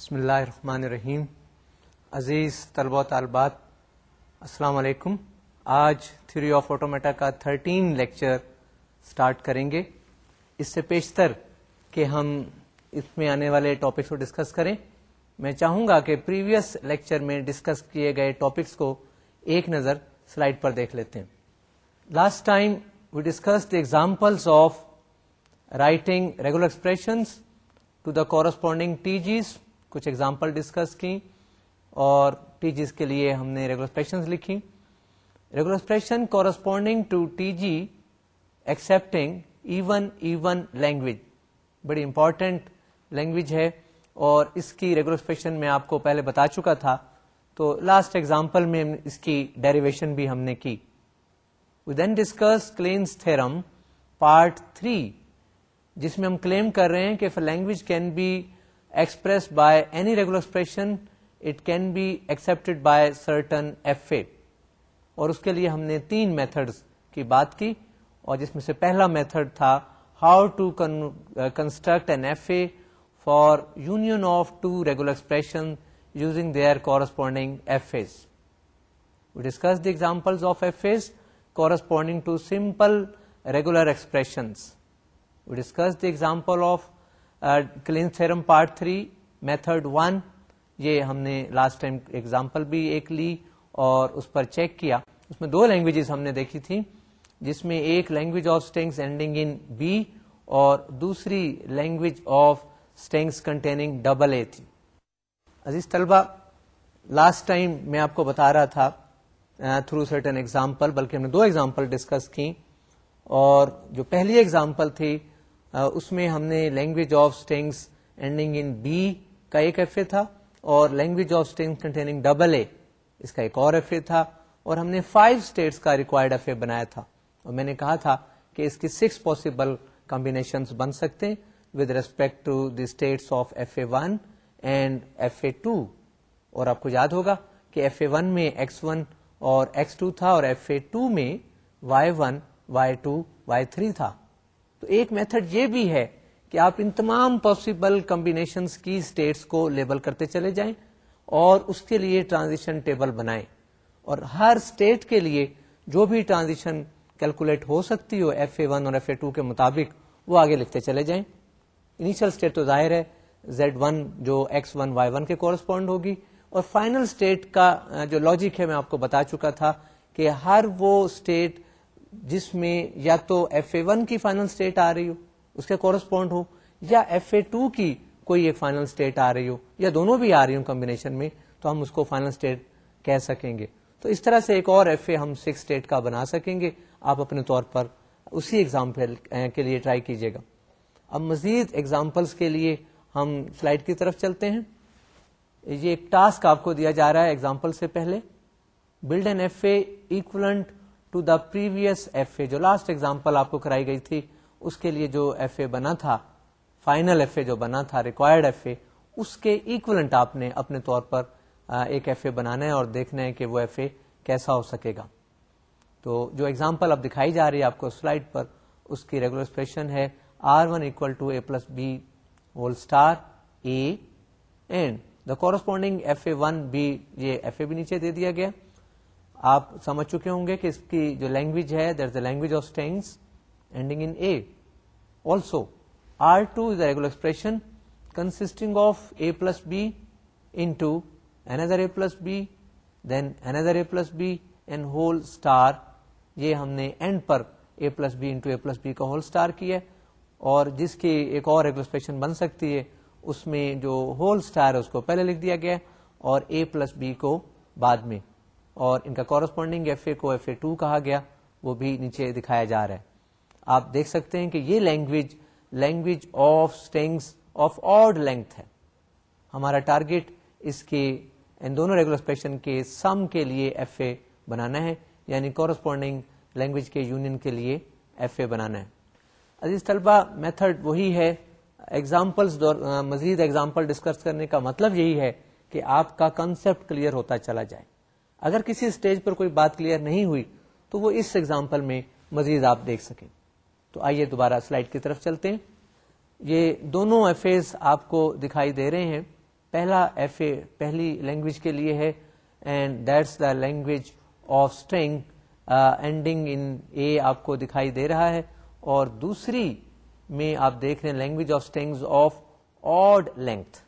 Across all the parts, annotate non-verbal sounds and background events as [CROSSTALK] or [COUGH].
بسم اللہ الرحمن الرحیم. عزیز طلبہ و طالبات، السلام علیکم. آج تھیوری آف آٹومیٹا کا تھرٹین لیکچر سٹارٹ کریں گے. اس سے پیشتر کہ ہم اس میں آنے والے ٹاپکس کو ڈسکس کریں. میں چاہوں گا کہ پریویس لیکچر میں ڈسکس کیے گئے ٹاپکس کو ایک نظر سلائڈ پر دیکھ لیتے ہیں. Last time we discuss the examples of writing regular expressions to the corresponding T Gs کچھ ایگزامپل ڈسکس کی اور ٹی جیز کے لیے ہم نے ریگولر ایکسپریشن لکھی۔ Regular expression corresponding to T G accepting even even language بڑی important language ہے اور اس کی ریگولر ایکسپریشن میں آپ کو پہلے بتا چکا تھا۔ تو لاسٹ ایگزامپل میں اس کی ڈیریویشن بھی ہم نے کی۔ We then discuss Kleene's theorem part three جس میں ہم کلیم کر رہے ہیں کہ language can be express by any regular expression it can be accepted by certain F A اور اس کے لیے ہم نے تین میتھڈز کی بات کی اور جس میں سے پہلا میتھڈ تھا how to construct an F A for union of two regular expression using their corresponding F As we discuss the example of F As corresponding to simple regular expressions we discuss the example of Kleene theorem part three, method one, یہ ہم نے last time example بھی ایک لی اور اس پر check کیا۔ اس میں دو languages ہم نے دیکھی تھی جس میں ایک language of strings ending in B اور دوسری language of strings containing double A تھی۔ عزیز طلبہ لاسٹ ٹائم میں آپ کو بتا رہا تھا تھرو سرٹن ایگزامپل بلکہ ہم نے دو ایگزامپل ڈسکس کی اور جو پہلی ایگزامپل تھی اس میں ہم نے language of strings ending in B کا ایک ایف اے تھا اور language of strings containing double A اس کا ایک اور ایف اے تھا اور ہم نے فائیو اسٹیٹس کا ریکوائرڈ ایف اے بنایا تھا اور میں نے کہا تھا کہ اس کی سکس پاسبل کمبینیشن بن سکتے ہیں with respect to the states of F A one and F A two اور آپ کو یاد ہوگا کہ ایف اے ون میں ایکس ون اور ایکس ٹو تھا اور ایف اے ٹو میں Y one Y two Y three تھا تو ایک میتھڈ یہ بھی ہے کہ آپ ان تمام پاسبل کمبینیشن کی اسٹیٹس کو لیبل کرتے چلے جائیں اور اس کے لیے ٹرانزیشن ٹیبل بنائیں۔ اور ہر اسٹیٹ کے لیے جو بھی ٹرانزیشن کیلکولیٹ ہو سکتی ہو ایف اے ون اور ایف اے ٹو کے مطابق وہ آگے لکھتے چلے جائیں۔ انیشل اسٹیٹ تو ظاہر ہے زیڈ ون جو ایکس ون وائی ون کے کورسپونڈ ہوگی۔ اور فائنل اسٹیٹ کا جو لاجک ہے، میں آپ کو بتا چکا تھا کہ ہر وہ اسٹیٹ جس میں یا تو ایف اے ون کی فائنل اسٹیٹ آ رہی ہو، اس کے کورسپونڈ ہو، یا ایف اے ٹو کی کوئی ایک فائنل اسٹیٹ آ رہی ہو، یا دونوں بھی آ رہی ہوں کمبینیشن میں، تو ہم اس کو فائنل اسٹیٹ کہہ سکیں گے۔ تو اس طرح سے ایک اور ایف اے ہم سکس اسٹیٹ کا بنا سکیں گے۔ آپ اپنے طور پر اسی ایگزامپل کے لیے ٹرائی کیجیے گا۔ اب مزید ایگزامپلس کے لیے ہم سلائڈ کی طرف چلتے ہیں۔ یہ ایک ٹاسک آپ کو دیا جا رہا ہے ایگزامپل سے پہلے۔ Build an F A equivalent to the previous F A جو لاسٹ ایگزامپل آپ کو کرائی گئی تھی، اس کے لیے جو ایف اے بنا تھا فائنل ایف اے جو بنا تھا ریکوائرڈ ایف اے اس کے ایکولنٹ آپ نے اپنے طور پر ایک ایف اے بنانا ہے اور دیکھنا ہے کہ وہ ایف اے کیسا ہو سکے گا۔ تو جو ایگزامپل اب دکھائی جا رہی ہے آپ کو سلائڈ پر، اس کی ریگولر ایکسپریشن ہے R one equal to A plus B whole star A and the corresponding F A one B یہ ایف اے بھی نیچے دے دیا گیا۔ آپ سمجھ چکے ہوں گے کہ اس کی جو لینگویج ہے there the language of strings ending in A also R two is regular expression consisting of A plus B into another A plus B then another A plus B and whole star یہ ہم نے and per A plus B into A plus B کا whole star کیا اور جس کی ایک اور ریگولر ایکسپریشن بن سکتی ہے، اس میں جو ہول اسٹار ہے، اس کو پہلے لکھ دیا گیا اور اے پلس بی کو بعد میں اور ان کا کورسپونڈنگ ایف اے کو ایف اے ٹو کہا گیا، وہ بھی نیچے دکھایا جا رہا ہے۔ آپ دیکھ سکتے ہیں کہ یہ language language of strings of odd length ہے۔ ہمارا ٹارگیٹ اس کے، ان دونوں ریگولر کے سم کے لیے ایف اے بنانا ہے یعنی کورسپونڈنگ لینگویج کے یونین کے لیے ایف اے بنانا ہے۔ عزیز طلبہ میتھڈ وہی ہے۔ ایگزامپل مزید ایگزامپل ڈسکس کرنے کا مطلب یہی ہے کہ آپ کا کنسپٹ کلیئر ہوتا چلا جائے۔ اگر کسی اسٹیج پر کوئی بات کلیئر نہیں ہوئی تو وہ اس ایگزامپل میں مزید آپ دیکھ سکیں۔ تو آئیے دوبارہ سلائڈ کی طرف چلتے ہیں۔ یہ دونوں ایف آپ کو دکھائی دے رہے ہیں۔ پہلا ایف اے پہلی لینگویج کے لیے ہے and that's the language of string ending in A آپ کو دکھائی دے رہا ہے۔ اور دوسری میں آپ دیکھ رہے ہیں language of strings of odd length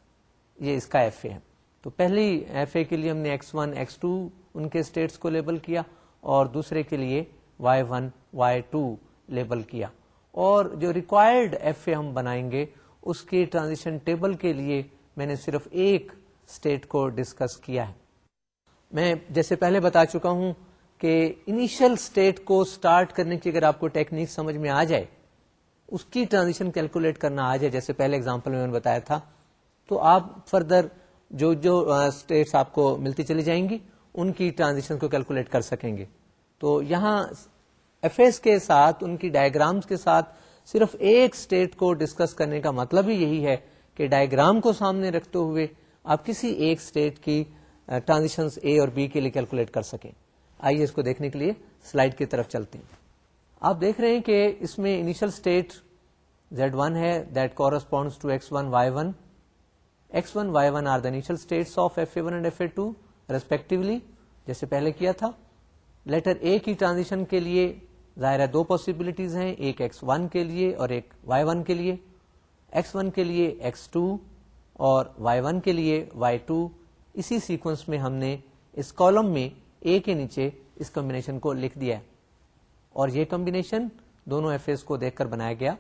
یہ اس کا ایف اے ہے۔ تو پہلی ایف اے کے لیے ہم نے ایکس ون ایکس ٹو ان کے اسٹیٹس کو لیبل کیا اور دوسرے کے لیے Y one Y two label کیا۔ اور جو ریکوائرڈ ایف اے ہم بنائیں گے، اس کی ٹرانزیشن ٹیبل کے لیے میں نے صرف ایک اسٹیٹ کو ڈسکس کیا ہے۔ میں جیسے پہلے بتا چکا ہوں کہ انیشل اسٹیٹ کو اسٹارٹ کرنے کی اگر آپ کو ٹیکنیک سمجھ میں آ جائے، اس کی ٹرانزیشن کیلکولیٹ کرنا آ جائے۔ جیسے پہلے اگزامپل میں نے بتایا تھا۔ تو آپ فردر جو جو اسٹیٹس آپ کو ملتی چلی جائیں گی ان کی ٹرانزیشن کو کیلکولیٹ کر سکیں گے۔ تو یہاں ایف ایس کے ساتھ، ان کی ڈائگرامس کے ساتھ صرف ایک اسٹیٹ کو ڈسکس کرنے کا مطلب ہی یہی ہے کہ ڈائگرام کو سامنے رکھتے ہوئے آپ کسی ایک اسٹیٹ کی ٹرانزیشن اے اور بی کے لیے کیلکولیٹ کر سکیں۔ آئیے اس کو دیکھنے کے لیے سلائڈ کی طرف چلتے ہیں۔ آپ دیکھ رہے ہیں کہ اس میں انیشل اسٹیٹ زیڈ ون ہے that corresponds to X one Y one X one Y one are the initial states of F A one and F A two respectively جیسے پہلے کیا تھا۔ لیٹر اے کی ٹرانزیشن کے لیے ظاہر ہے دو پاسبلٹیز ہیں، ایک ایکس ون کے لیے اور ایک وائی ون کے لیے۔ ایکس ون کے لیے ایکس ٹو اور وائی ون کے لیے وائی ٹو اسی سیکوینس میں ہم نے اس کالم میں اے کے نیچے اس کمبینیشن کو لکھ دیا ہے۔ اور یہ کمبینیشن دونوں ایف ایس کو دیکھ کر بنایا گیا۔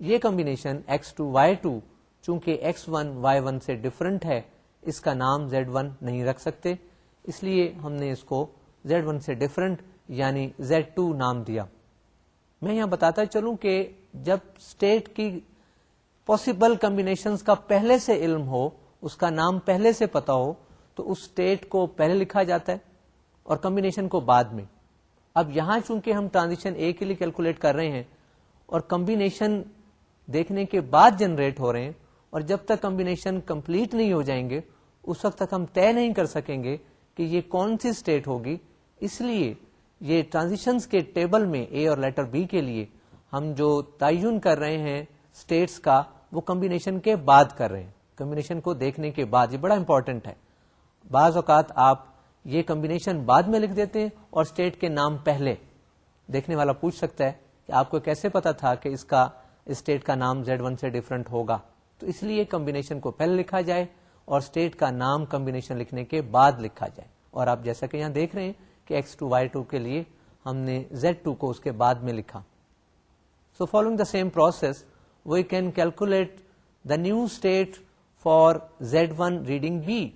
یہ combination X two Y two چونکہ ایکس ون وائی ون سے ڈفرنٹ ہے اس کا نام زیڈ ون نہیں رکھ سکتے۔ اس لیے ہم نے اس کو زیڈ ون سے ڈفرنٹ یعنی زیڈ ٹو نام دیا۔ میں یہاں بتاتا چلوں کہ جب اسٹیٹ کی پاسبل کمبینیشن کا پہلے سے علم ہو، اس کا نام پہلے سے پتا ہو، تو اس اسٹیٹ کو پہلے لکھا جاتا ہے اور کمبینیشن کو بعد میں۔ اب یہاں چونکہ ہم ٹرانزیکشن اے کے لیے کیلکولیٹ کر رہے ہیں اور کمبینیشن دیکھنے کے بعد جنریٹ ہو رہے ہیں اور جب تک کمبینیشن کمپلیٹ نہیں ہو جائیں گے، اس وقت تک ہم طے نہیں کر سکیں گے کہ یہ کون سی اسٹیٹ ہوگی۔ اس لیے یہ ٹرانزیشن کے ٹیبل میں اے اور لیٹر بی کے لیے ہم جو تعین کر رہے ہیں اسٹیٹس کا، وہ کمبینیشن کے بعد کر رہے ہیں۔ کمبینیشن کو دیکھنے کے بعد، یہ بڑا امپورٹنٹ ہے۔ بعض اوقات آپ یہ کمبینیشن بعد میں لکھ دیتے ہیں اور اسٹیٹ کے نام پہلے۔ دیکھنے والا پوچھ سکتا ہے کہ آپ کو کیسے پتا تھا کہ اس کا اسٹیٹ کا نام زیڈ ون سے ڈفرنٹ ہوگا؟ تو اس لیے کمبینیشن کو پہلے لکھا جائے اور اسٹیٹ کا نام کمبینیشن لکھنے کے بعد لکھا جائے۔ اور آپ جیسا کہ یہاں دیکھ رہے ہیں کہ ایکس ٹو وائی ٹو کے لیے ہم نے زیڈ ٹو کو اس کے بعد میں لکھا۔ So following the same process we can calculate the new state for Z one reading B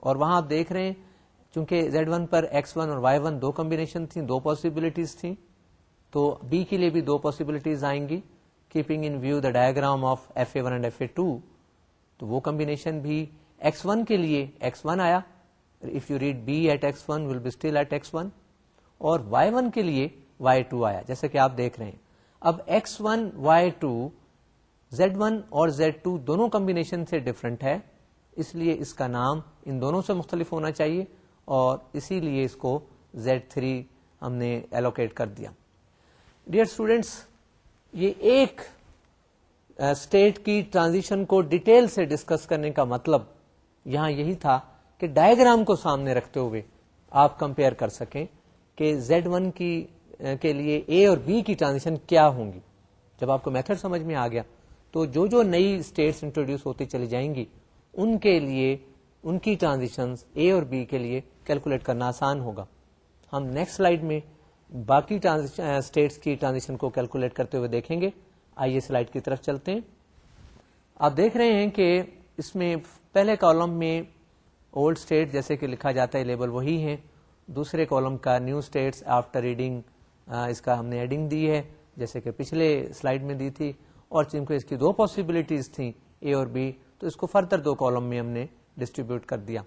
اور وہاں آپ دیکھ رہے ہیں چونکہ زیڈ ون پر ایکس ون اور وائی ون دو کمبینیشن تھیں، دو پاسبلٹیز تھیں، تو بی کے لیے بھی دو پاسبلٹیز آئیں گی۔ Keeping in view the diagram of F A one and F A two تو وہ کمبینیشن بھی ایکس ون کے لیے ایکس ون آیا۔ If you read B at X one will be still at X one اور Y one کے لیے Y to آیا۔ جیسے کہ آپ دیکھ رہے ہیں۔ اب X one Y two Z one اور زیڈ ٹو دونوں کمبینیشن سے ڈفرنٹ ہے۔ اس لیے اس کا نام ان دونوں سے مختلف ہونا چاہیے۔ اور اسی لیے اس کو زیڈ تھری ہم نے ایلوکیٹ کر دیا۔ ڈیئر اسٹوڈینٹس یہ ایک اسٹیٹ کی ٹرانزیشن کو ڈیٹیل سے ڈسکس کرنے کا مطلب یہاں یہی تھا کہ ڈائگرام کو سامنے رکھتے ہوئے آپ کمپیئر کر سکیں کہ زیڈ ون کی کے لیے اے اور بی کی ٹرانزیکشن کیا ہوں گی۔ جب آپ کو میتھڈ سمجھ میں آ گیا تو جو جو نئی اسٹیٹس انٹروڈیوس ہوتی چلی جائیں گی، ان کے لیے، ان کی ٹرانزیکشن اے اور بی کے لیے کیلکولیٹ کرنا آسان ہوگا۔ ہم نیکسٹ سلائڈ میں باقی اسٹیٹس کی ٹرانزیکشن کو کیلکولیٹ کرتے ہوئے دیکھیں گے۔ آئیے سلائڈ کی طرف چلتے ہیں۔ آپ دیکھ رہے ہیں کہ اس میں پہلے کالم میں اولڈ اسٹیٹ جیسے کہ لکھا جاتا ہے لیبل وہی ہے دوسرے کالم کا نیو اسٹیٹس آفٹر ریڈنگ اس کا ہم نے ایڈنگ دی ہے، جیسے کہ پچھلے سلائڈ میں دی تھی۔ اور چونکہ اس کی دو پاسبلٹیز تھیں اے اور بی تو اس کو فردر دو کالم میں ہم نے ڈسٹریبیوٹ کر دیا۔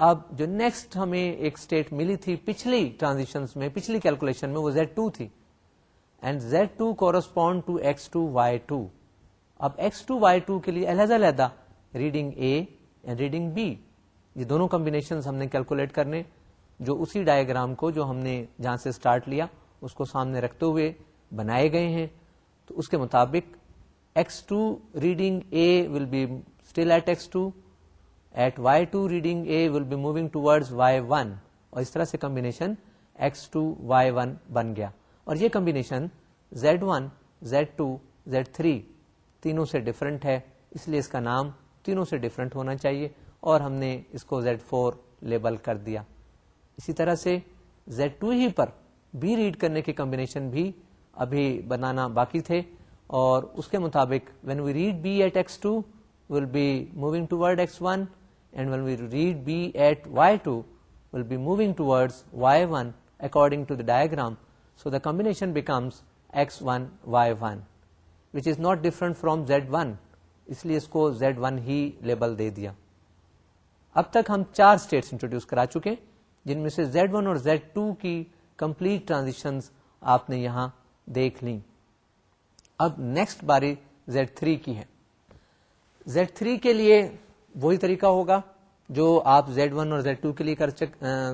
اب جو نیکسٹ ہمیں ایک اسٹیٹ ملی تھی پچھلی ٹرانزیکشن میں، پچھلی کیلکولیشن میں وہ زیڈ ٹو تھی۔ And Z two correspond to X two Y two اب ایکس ٹو وائی ٹو کے لیے علیحدہ علیحدہ reading A and reading B یہ دونوں کمبینیشن ہم نے کیلکولیٹ کرنے۔ جو اسی ڈائگرام کو جو ہم نے جہاں سے اسٹارٹ لیا، اس کو سامنے رکھتے ہوئے بنائے گئے ہیں۔ تو اس کے مطابق X two reading A will be still at X two at Y two reading A will be moving toward Y one اور اس طرح سے combination X two Y one بن گیا۔ اور یہ combination Z one Z two Z three تینوں سے different ہے۔ اس لیے اس کا نام تینوں سے ڈفرنٹ ہونا چاہیے۔ اور ہم نے اس کو زیڈ فور لیبل کر دیا۔ اسی طرح سے زیڈ ٹو ہی پر بی ریڈ کرنے کے کمبینیشن بھی ابھی بنانا باقی تھے۔ اور اس کے مطابق when we read B at X two will be moving toward X one and when we read B at Y two will be moving toward Y one according to the diagram so the combination becomes X one Y one which is not different from Z one اس لیے اس کو Z one ہی label دے دیا اب تک ہم چار اسٹیٹس انٹروڈیوس کرا چکے جن میں سے زیڈ ون اور زیڈ ٹو کی کمپلیٹ ٹرانزیکشن آپ نے یہاں دیکھ لی اب نیکسٹ باری زیڈ تھری کی ہے زیڈ تھری کے لیے وہی طریقہ ہوگا جو آپ زیڈ ون اور زیڈ ٹو کے لیے کر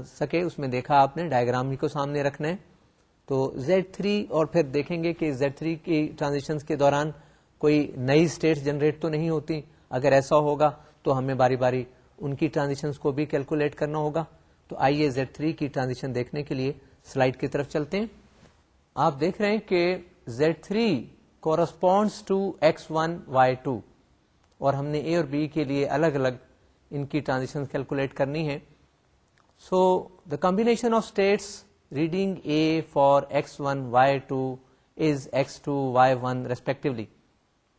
سکے۔ اس میں دیکھا آپ نے ڈائگرام ہی کو سامنے رکھنا ہے۔ تو زیڈ تھری اور پھر دیکھیں گے کہ زیڈ تھری کی ٹرانزیکشن کے دوران کوئی نئی اسٹیٹ جنریٹ تو نہیں ہوتی۔ اگر ایسا ہوگا تو ہمیں باری باری ان کی ٹرانزیکشن کو بھی کیلکولیٹ کرنا ہوگا۔ تو آئیے زیڈ تھری کی ٹرانزیکشن دیکھنے کے لیے سلائڈ کی طرف چلتے ہیں۔ آپ دیکھ رہے ہیں کہ Z three corresponds to X one Y two اور ہم نے اے اور بی کے لیے الگ الگ ان کی ٹرانزیکشن کیلکولیٹ کرنی ہے so the combination of states reading A for X one Y two is X two Y one respectively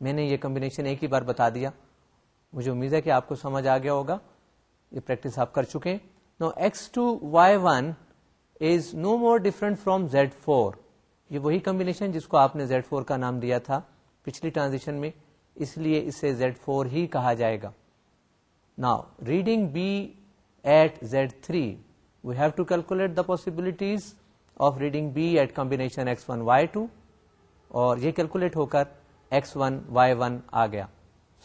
میں نے یہ کمبینیشن ایک ہی بار بتا دیا. مجھے امید ہے کہ آپ کو سمجھ آ گیا ہوگا. یہ پریکٹس آپ کر چکے ہیں. Now X two Y one is no more different from Z four یہ وہی کمبینیشن جس کو آپ نے زیڈ فور کا نام دیا تھا پچھلی ٹرانزیکشن میں. اس لیے اسے زیڈ فور ہی کہا جائے گا۔ Now reading B at Z three we have to calculate the possibilities of reading B at combination X one Y two اور یہ کیلکولیٹ ہو کر ایکس ون وائی ون آ گیا۔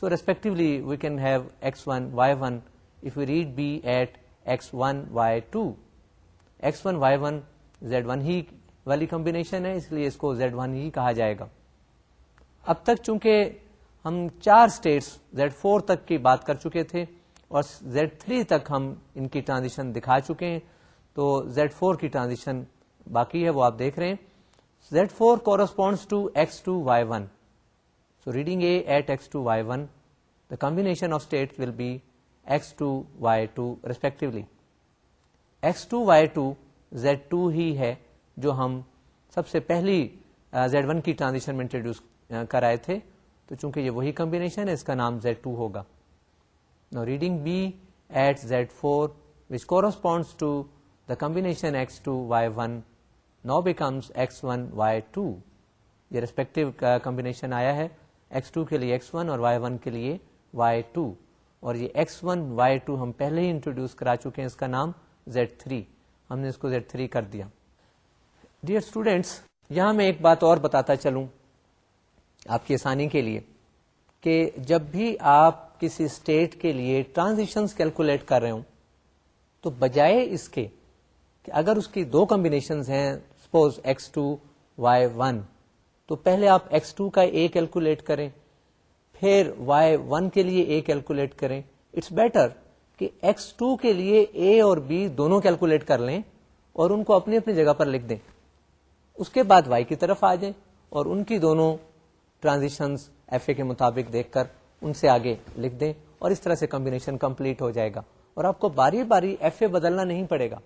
So respectively we can have X one Y one if you read B at X one Y two X one Y one Z one ہی والی combination ہے، اس لیے اس کو زیڈ ون ہی کہا جائے گا۔ اب تک چونکہ ہم چار اسٹیٹس زیڈ فور تک کی بات کر چکے تھے اور زیڈ تھری تک ہم ان کی ٹرانزیشن دکھا چکے ہیں۔ تو زیڈ فور کی ٹرانزیشن باقی ہے، وہ آپ دیکھ رہے ہیں۔ Z four corresponds to X two Y one so reading A at X two Y one the combination of state will be X two Y two respectively X two Y two Z two ہی ہے جو ہم سب سے پہلی Z one کی transition میں introduce کرائے تھے۔ تو چونکہ یہ وہی کمبینیشن ہے، اس کا نام زیڈ ٹو ہوگا۔ Now reading B eight Z four which corresponds to the combination X two Y one now becomes X one Y two یہ ریسپیکٹو کمبینیشن uh, آیا ہے۔ ایکس ٹو کے لیے ایکس ون اور وائی ون کے لیے Y two اور یہ ایکس ون وائی ٹو ہم پہلے ہی انٹروڈیوس کرا چکے ہیں، اس کا نام زیڈ تھری ہم نے اس کو زیڈ تھری کر دیا۔ ڈیئر اسٹوڈینٹس یہاں میں ایک بات اور بتاتا چلوں۔ آپ کی آسانی کے لیے، کہ جب بھی آپ کسی اسٹیٹ کے لیے ٹرانزیکشن کیلکولیٹ کر رہے ہوں، تو بجائے اس کے کہ اگر اس کی دو کمبینیشن ہیں suppose X two Y one تو پہلے آپ ایکس ٹو کا اے کیلکولیٹ کریں، پھر وائی ون کے لیے اے کیلکولیٹ کریں۔ اٹس بیٹر کہ ایکس ٹو کے لیے اے اور بی دونوں کیلکولیٹ کر لیں اور ان کو اپنی اپنی جگہ پر لکھ دیں۔ اس کے بعد وائی کی طرف آ جائیں اور ان کی دونوں ٹرانزیشن ایف اے کے مطابق دیکھ کر ان سے آگے لکھ دیں اور اس طرح سے کمبینیشن کمپلیٹ ہو جائے گا اور آپ کو باری باری ایف اے بدلنا نہیں پڑے گا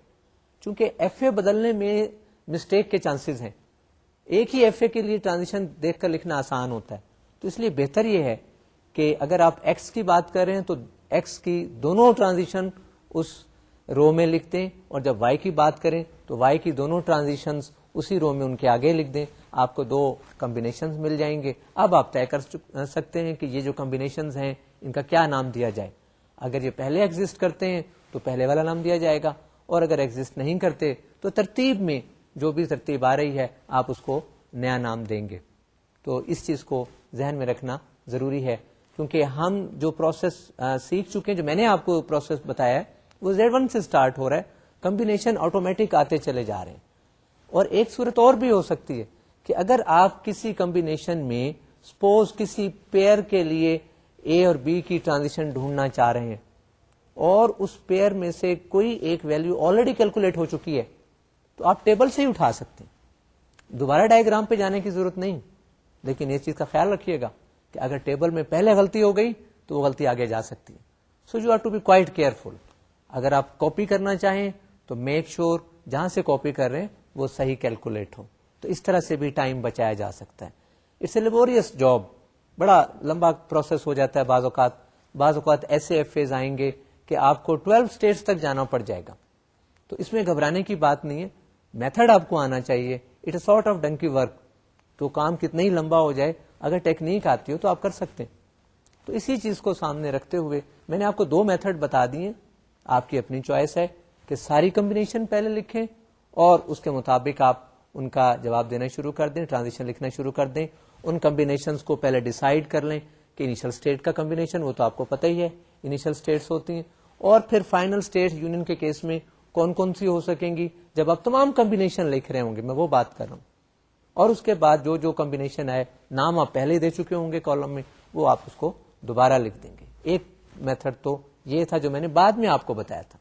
چونکہ ایف اے بدلنے میں مسٹیک کے چانسز ہیں ایک ہی ایف اے کے لیے ٹرانزیشن دیکھ کر لکھنا آسان ہوتا ہے تو اس لیے بہتر یہ ہے کہ اگر آپ ایکس کی بات کر رہے ہیں تو ایکس کی دونوں ٹرانزیشن اس رو میں لکھ دیں اور جب وائی کی بات کریں تو وائی کی دونوں ٹرانزیشن اسی رو میں ان کے آگے لکھ دیں آپ کو دو کمبینیشن مل جائیں گے۔ اب آپ طے کر سکتے ہیں کہ یہ جو کمبینیشن ہیں، ان کا کیا نام دیا جائے۔ اگر یہ پہلے ایگزٹ کرتے ہیں، تو پہلے والا نام دیا جائے گا۔ اور اگر ایگزٹ نہیں کرتے، تو ترتیب میں جو بھی ترتیب آ رہی ہے، آپ اس کو نیا نام دیں گے۔ تو اس چیز کو ذہن میں رکھنا ضروری ہے۔ کیونکہ ہم جو پروسیس سیکھ چکے ہیں، جو میں نے آپ کو پروسیس بتایا ہے، وہ زیڈ ون سے اسٹارٹ ہو رہا ہے۔ کمبینیشن آٹومیٹک آتے چلے جا رہے ہیں۔ اور ایک صورت اور بھی ہو سکتی ہے۔ کہ اگر آپ کسی کمبینیشن میں سپوز کسی پیئر کے لیے اے اور بی کی ٹرانزیشن ڈھونڈنا چاہ رہے ہیں اور اس پیئر میں سے کوئی ایک ویلو آلریڈی کیلکولیٹ ہو چکی ہے، تو آپ ٹیبل سے ہی اٹھا سکتے ہیں۔ دوبارہ ڈائگرام پہ جانے کی ضرورت نہیں۔ لیکن اس چیز کا خیال رکھیے گا کہ اگر ٹیبل میں پہلے غلطی ہو گئی تو وہ غلطی آگے جا سکتی ہے۔ So you are to be quite careful اگر آپ کاپی کرنا چاہیں تو میک شیور جہاں سے کاپی کر رہے ہیں وہ صحیح کیلکولیٹ ہو۔ تو اس طرح سے بھی ٹائم بچایا جا سکتا ہے۔ اٹس اے لیبوریس جاب بڑا لمبا پروسیس ہو جاتا ہے بعض اوقات۔ بعض اوقات ایسے ایف ایز آئیں گے کہ آپ کو ٹویلو اسٹیٹس تک جانا پڑ جائے گا۔ تو اس میں گھبرانے کی بات نہیں ہے۔ میتھڈ آپ کو آنا چاہیے۔ It a sort of donkey work تو کام کتنا ہی لمبا ہو جائے، اگر ٹیکنیک آتی ہو تو آپ کر سکتے ہیں۔ تو اسی چیز کو سامنے رکھتے ہوئے میں نے آپ کو دو میتھڈ بتا دیے آپ کی اپنی چوائس ہے کہ ساری کمبینیشن پہلے لکھیں اور اس کے مطابق آپ ان کا جواب دینا شروع کر دیں ٹرانزیکشن لکھنا شروع کر دیں۔ ان کمبینیشن کو پہلے ڈیسائیڈ کر لیں کہ انیشل اسٹیٹ کا کمبینیشن وہ تو آپ کو پتہ ہی ہے انیشل اسٹیٹس ہوتی ہیں۔ اور پھر فائنل اسٹیٹ یونین کے کیس میں کون کون سی ہو سکیں گی؟ جب آپ تمام کمبینیشن لکھ رہے ہوں گے، میں وہ بات کر رہا ہوں۔ اور اس کے بعد جو جو کمبینیشن ہے، نام آپ پہلے دے چکے ہوں گے کالم میں، وہ آپ اس کو دوبارہ لکھ دیں گے۔ ایک میتھڈ تو یہ تھا جو میں نے بعد میں آپ کو بتایا تھا۔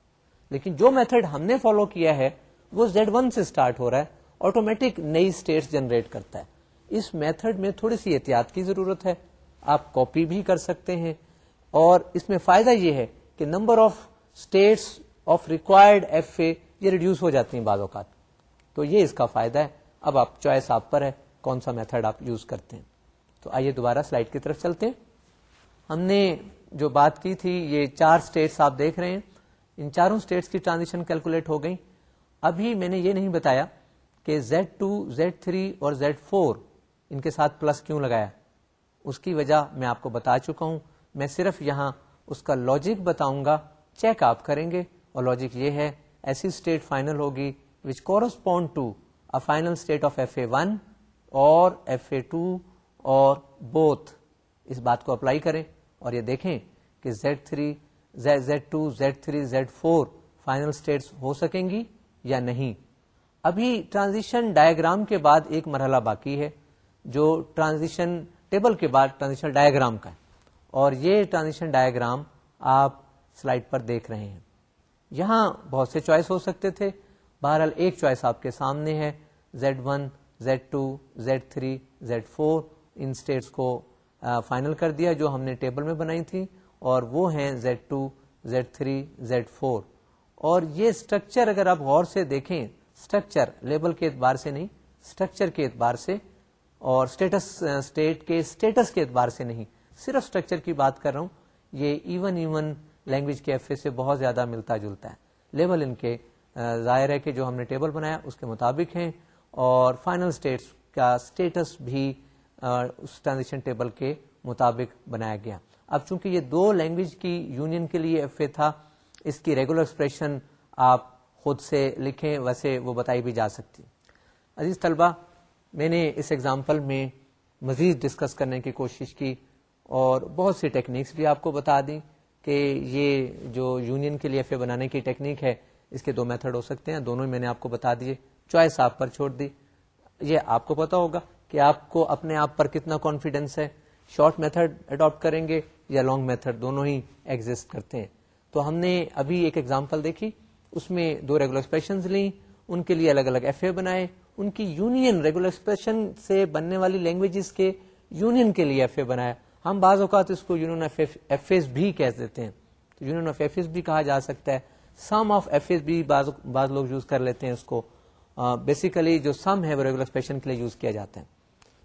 لیکن جو میتھڈ ہم نے فالو کیا ہے، وہ زیڈ ون سے اسٹارٹ ہو رہا ہے۔ آٹومیٹک نئی اسٹیٹ جنریٹ کرتا ہے۔ اس میتھڈ میں تھوڑی سی احتیاط کی ضرورت ہے۔ آپ کاپی بھی کر سکتے ہیں۔ اور اس میں فائدہ یہ ہے کہ number of states of required F A یہ ریڈیوس ہو جاتی ہیں بعض اوقات۔ تو یہ اس کا فائدہ ہے۔ اب آپ چوائس آپ پر ہے کون سا میتھڈ آپ یوز کرتے ہیں۔ تو آئیے دوبارہ سلائڈ کی طرف چلتے ہیں۔ ہم نے جو بات کی تھی، یہ چار اسٹیٹس آپ دیکھ رہے ہیں۔ ان چاروں اسٹیٹس کی ٹرانزیکشن کیلکولیٹ ہو گئی ابھی میں نے یہ نہیں بتایا کہ زیڈ ٹو زیڈ تھری اور زیڈ فور ان کے ساتھ پلس کیوں لگایا؟ اس کی وجہ میں آپ کو بتا چکا ہوں۔ میں صرف یہاں اس کا لاجک بتاؤں گا۔ چیک آپ کریں گے اور لاجک یہ ہے، ایسی اسٹیٹ فائنل ہوگی which correspond to a final state of F A one اور ایف اے ٹو اور بوتھ اس بات کو اپلائی کریں اور یہ دیکھیں کہ Z three Z two Z three Z four final states ہو سکیں گی یا نہیں۔ ابھی ٹرانزیشن ڈائگرام کے بعد ایک مرحلہ باقی ہے، جو ٹرانزیشن ٹیبل کے بعد ٹرانزیشن ڈائگرام کا ہے۔ اور یہ ٹرانزیشن ڈائگرام آپ سلائڈ پر دیکھ رہے ہیں۔ یہاں بہت سے چوائس ہو سکتے تھے۔ بہرحال ایک چوائس آپ کے سامنے ہے، Z one, Z two, Z three, Z four. ان اسٹیٹس کو فائنل کر دیا جو ہم نے ٹیبل میں بنائی تھی۔ اور وہ ہیں Z two, Z three, Z four. اور یہ اسٹرکچر اگر آپ غور سے دیکھیں اسٹرکچر لیبل کے اعتبار سے نہیں اسٹرکچر کے اعتبار سے اور اسٹیٹس اسٹیٹ uh, کے اسٹیٹس کے اعتبار سے نہیں. صرف اسٹرکچر کی بات کر رہا ہوں، یہ ایون ایون لینگویج کے ایف اے سے بہت زیادہ ملتا جلتا ہے. لیبل ان کے uh, ظاہر ہے کہ جو ہم نے ٹیبل بنایا، اس کے مطابق ہیں اور فائنل اسٹیٹس کا اسٹیٹس بھی uh, اس ٹرانزیکشن ٹیبل کے مطابق بنایا گیا. اب چونکہ یہ دو لینگویج کی یونین کے لیے ایف اے تھا، اس کی ریگولر ایکسپریشن آپ خود سے لکھیں، ویسے وہ بتائی بھی جا سکتی۔ عزیز طلبہ میں نے اس ایگزامپل میں مزید ڈسکس کرنے کی کوشش کی اور بہت سی ٹیکنیکس بھی آپ کو بتا دیں کہ یہ جو یونین کے لیے ایف اے بنانے کی ٹیکنیک ہے، اس کے دو میتھڈ ہو سکتے ہیں۔ دونوں میں نے آپ کو بتا دیے۔ چوائس آپ پر چھوڑ دی۔ یہ آپ کو پتا ہوگا کہ آپ کو اپنے آپ پر کتنا کانفیڈینس ہے۔ شارٹ میتھڈ اڈاپٹ کریں گے یا لانگ میتھڈ دونوں ہی ایگزٹ کرتے ہیں۔ تو ہم نے ابھی ایک ایگزامپل دیکھی۔ اس میں دو ریگولر ایکسپریشن لیں، ان کے لیے الگ الگ ایف اے بنائے۔ ان کی یونین ریگولر ایکسپریشن سے بننے والی لینگویجز کے یونین کے لیے ایف اے بنایا۔ ہم بعض اوقات اس کو یونین آف ایف ایس بھی کہہ دیتے ہیں۔ تو یونین آف ایف ایس بھی کہا جا سکتا ہے۔ سم آف ایف ایس بھی بعض لوگ یوز کر لیتے ہیں اس کو۔ بیسیکلی جو سم ہے وہ ریگولر ایکسپریشن کے لیے یوز کیا جاتا ہے۔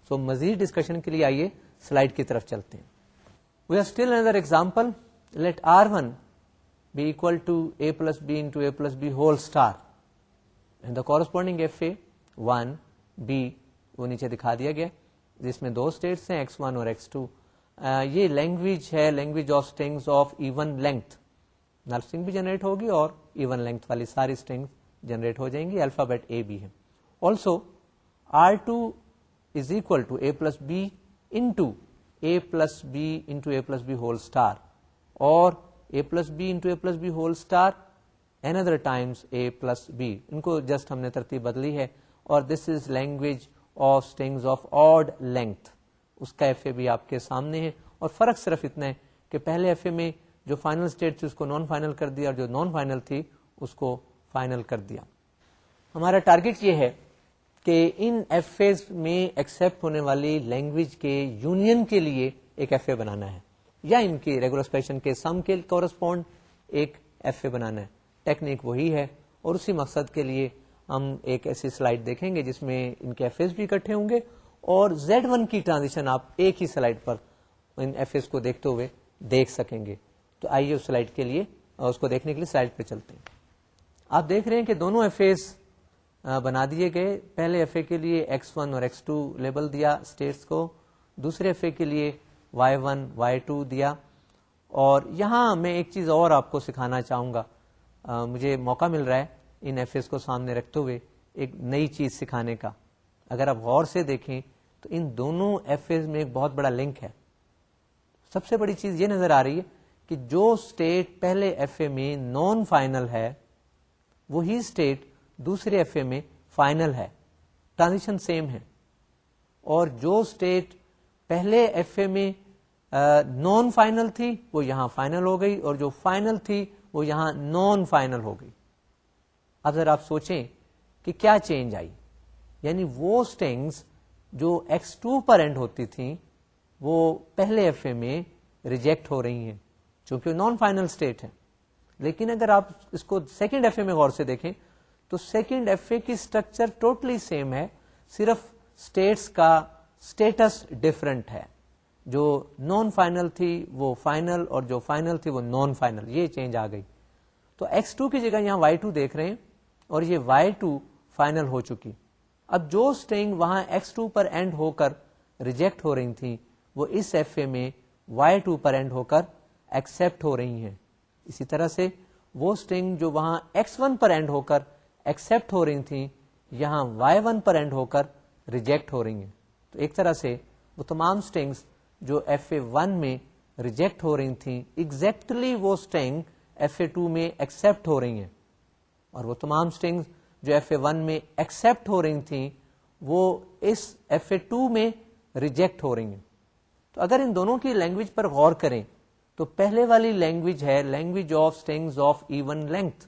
سو مزید ڈسکشن کے لیے آئیے سلائڈ کی طرف چلتے ہیں۔ We are still under example let R one be equal to A plus B into A plus B whole star the corresponding F A one be وہ نیچے دکھا دیا گیا جس میں دو اسٹیٹس ہیں ایکس ون اور ایکس ٹو یہ لینگویج ہے language of strings of even length nursing بھی جنریٹ ہوگی اور ایون لینتھ والی ساری اسٹنگ جنریٹ ہو جائیں گی الفابیٹ اے بی ہے۔ Also R two is equal to A plus B into A plus B into A plus B whole star اور A plus B into A plus B whole star in other times A plus B ان کو just ہم نے ترتیب بدلی ہے اور this is language of strings of odd length اس کا F A بھی آپ کے سامنے ہے اور فرق صرف اتنا ہے کہ پہلے ایف اے میں جو فائنل اسٹیٹ تھی اس کو نان فائنل کر دیا اور جو نان فائنل تھی اس کو فائنل کر دیا. ہمارا ٹارگیٹ یہ ہے کہ ان ایف اے میں ایکسپٹ ہونے والی لینگویج کے یونین کے لیے ایک ایف اے بنانا ہے. یا ان کی ریگولر کے سم کے کورسپونڈ ایک ایف اے بنانا ہے۔ ٹیکنیک وہی ہے اور اسی مقصد کے لیے ہم ایک ایسی سلائڈ دیکھیں گے جس میں ان کے ایف ایس بھی اکٹھے ہوں گے اور زیڈ ون کی ٹرانزیشن آپ ایک ہی سلائڈ پر ان ایف ایس کو دیکھتے ہوئے دیکھ سکیں گے۔ تو آئیے اس سلائڈ کے لیے اس کو دیکھنے کے لیے سلائڈ پہ چلتے ہیں۔ آپ دیکھ رہے ہیں کہ دونوں ایف ایس بنا دیے گئے۔ پہلے ایف اے کے لیے ایکس ون اور ایکس ٹو لیبل دیا اسٹیٹس کو۔ دوسرے ایف اے کے لیے وائی ون وائی ٹو دیا۔ اور یہاں میں ایک چیز اور آپ کو سکھانا چاہوں گا۔ آ, مجھے موقع مل رہا ہے ان ایف ایس کو سامنے رکھتے ہوئے ایک نئی چیز سکھانے کا۔ اگر آپ غور سے دیکھیں تو ان دونوں ایف ایز میں ایک بہت بڑا لنک ہے۔ سب سے بڑی چیز یہ نظر آ رہی ہے کہ جو اسٹیٹ پہلے ایف اے میں نان فائنل ہے وہی اسٹیٹ دوسرے ایف اے میں فائنل ہے۔ ٹرانزیشن سیم ہے۔ اور جو اسٹیٹ پہلے ایف اے میں نان فائنل تھی، وہ یہاں فائنل ہو گئی، اور جو فائنل تھی، وہ یہاں نان فائنل ہو گئی۔ اب ذرا آپ سوچیں کہ کیا چینج آئی۔ یعنی وہ اسٹینگس جو ایکس ٹو پر اینڈ ہوتی تھیں، وہ پہلے ایف اے میں ریجیکٹ ہو رہی ہیں، چونکہ نان فائنل اسٹیٹ ہے لیکن اگر آپ اس کو سیکنڈ ایف اے میں غور سے دیکھیں، تو سیکنڈ ایف اے کی اسٹرکچر ٹوٹلی سیم ہے، صرف اسٹیٹس کا اسٹیٹس ڈفرنٹ ہے۔ جو نان فائنل تھی وہ فائنل اور جو فائنل تھی وہ نان فائنل یہ چینج آ گئی۔ تو ایکس ٹو کی جگہ یہاں وائی ٹو دیکھ رہے ہیں اور یہ وائی ٹو فائنل ہو چکی۔ اب جو اسٹینگ وہاں ایکس ٹو پر اینڈ ہو کر ریجیکٹ ہو رہی تھی وہ اس ایف اے میں وائی ٹو پر اینڈ ہو کر ایکسپٹ ہو رہی ہیں۔ اسی طرح سے وہ اسٹینگ جو وہاں ایکس ون پر اینڈ ہو کر ایکسپٹ ہو رہی تھیں، یہاں وائی ون پر اینڈ ہو کر ریجیکٹ ہو رہی ہیں۔ تو ایک طرح سے وہ تمام اسٹینگس جو ایف اے ون میں ریجیکٹ ہو رہی تھیں ایگزیکٹلی وہ اسٹینگ ایف اے ٹو میں ایکسپٹ ہو رہی ہیں۔ اور وہ تمام اسٹینگ جو ایف اے ون میں ایکسپٹ ہو رہی تھیں، وہ اس ایف اے ٹو میں ریجیکٹ ہو رہی ہیں۔ تو اگر ان دونوں کی لینگویج پر غور کریں، تو پہلے والی لینگویج ہے language of string of even length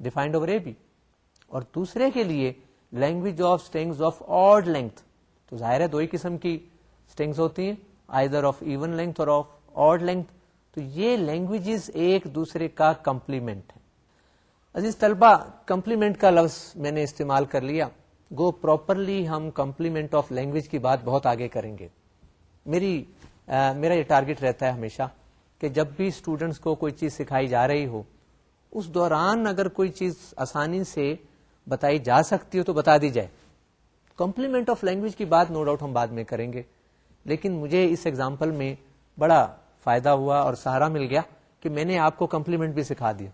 defined over A B اور دوسرے کے لیے language of strings of odd length تو ظاہر ہے دو ہی قسم کی اسٹینگز ہوتی ہیں آئدر آف ایون لینتھ اور آف آڈ لینتھ تو یہ لینگویجز ایک دوسرے کا کمپلیمنٹ ہے عزیز طلبہ کمپلیمنٹ کا لفظ میں نے استعمال کر لیا۔ گو پراپرلی ہم کمپلیمنٹ آف لینگویج کی بات بہت آگے کریں گے۔ میری آ, میرا یہ ٹارگیٹ رہتا ہے ہمیشہ کہ جب بھی اسٹوڈینٹس کو کوئی چیز سکھائی جا رہی ہو اس دوران اگر کوئی چیز آسانی سے بتائی جا سکتی ہو تو بتا دی جائے۔ کمپلیمنٹ آف لینگویج کی بات نو ڈاؤٹ ہم بعد میں کریں گے۔ لیکن مجھے اس ایگزامپل میں بڑا فائدہ ہوا اور سہارا مل گیا کہ میں نے آپ کو کمپلیمنٹ بھی سکھا دیا۔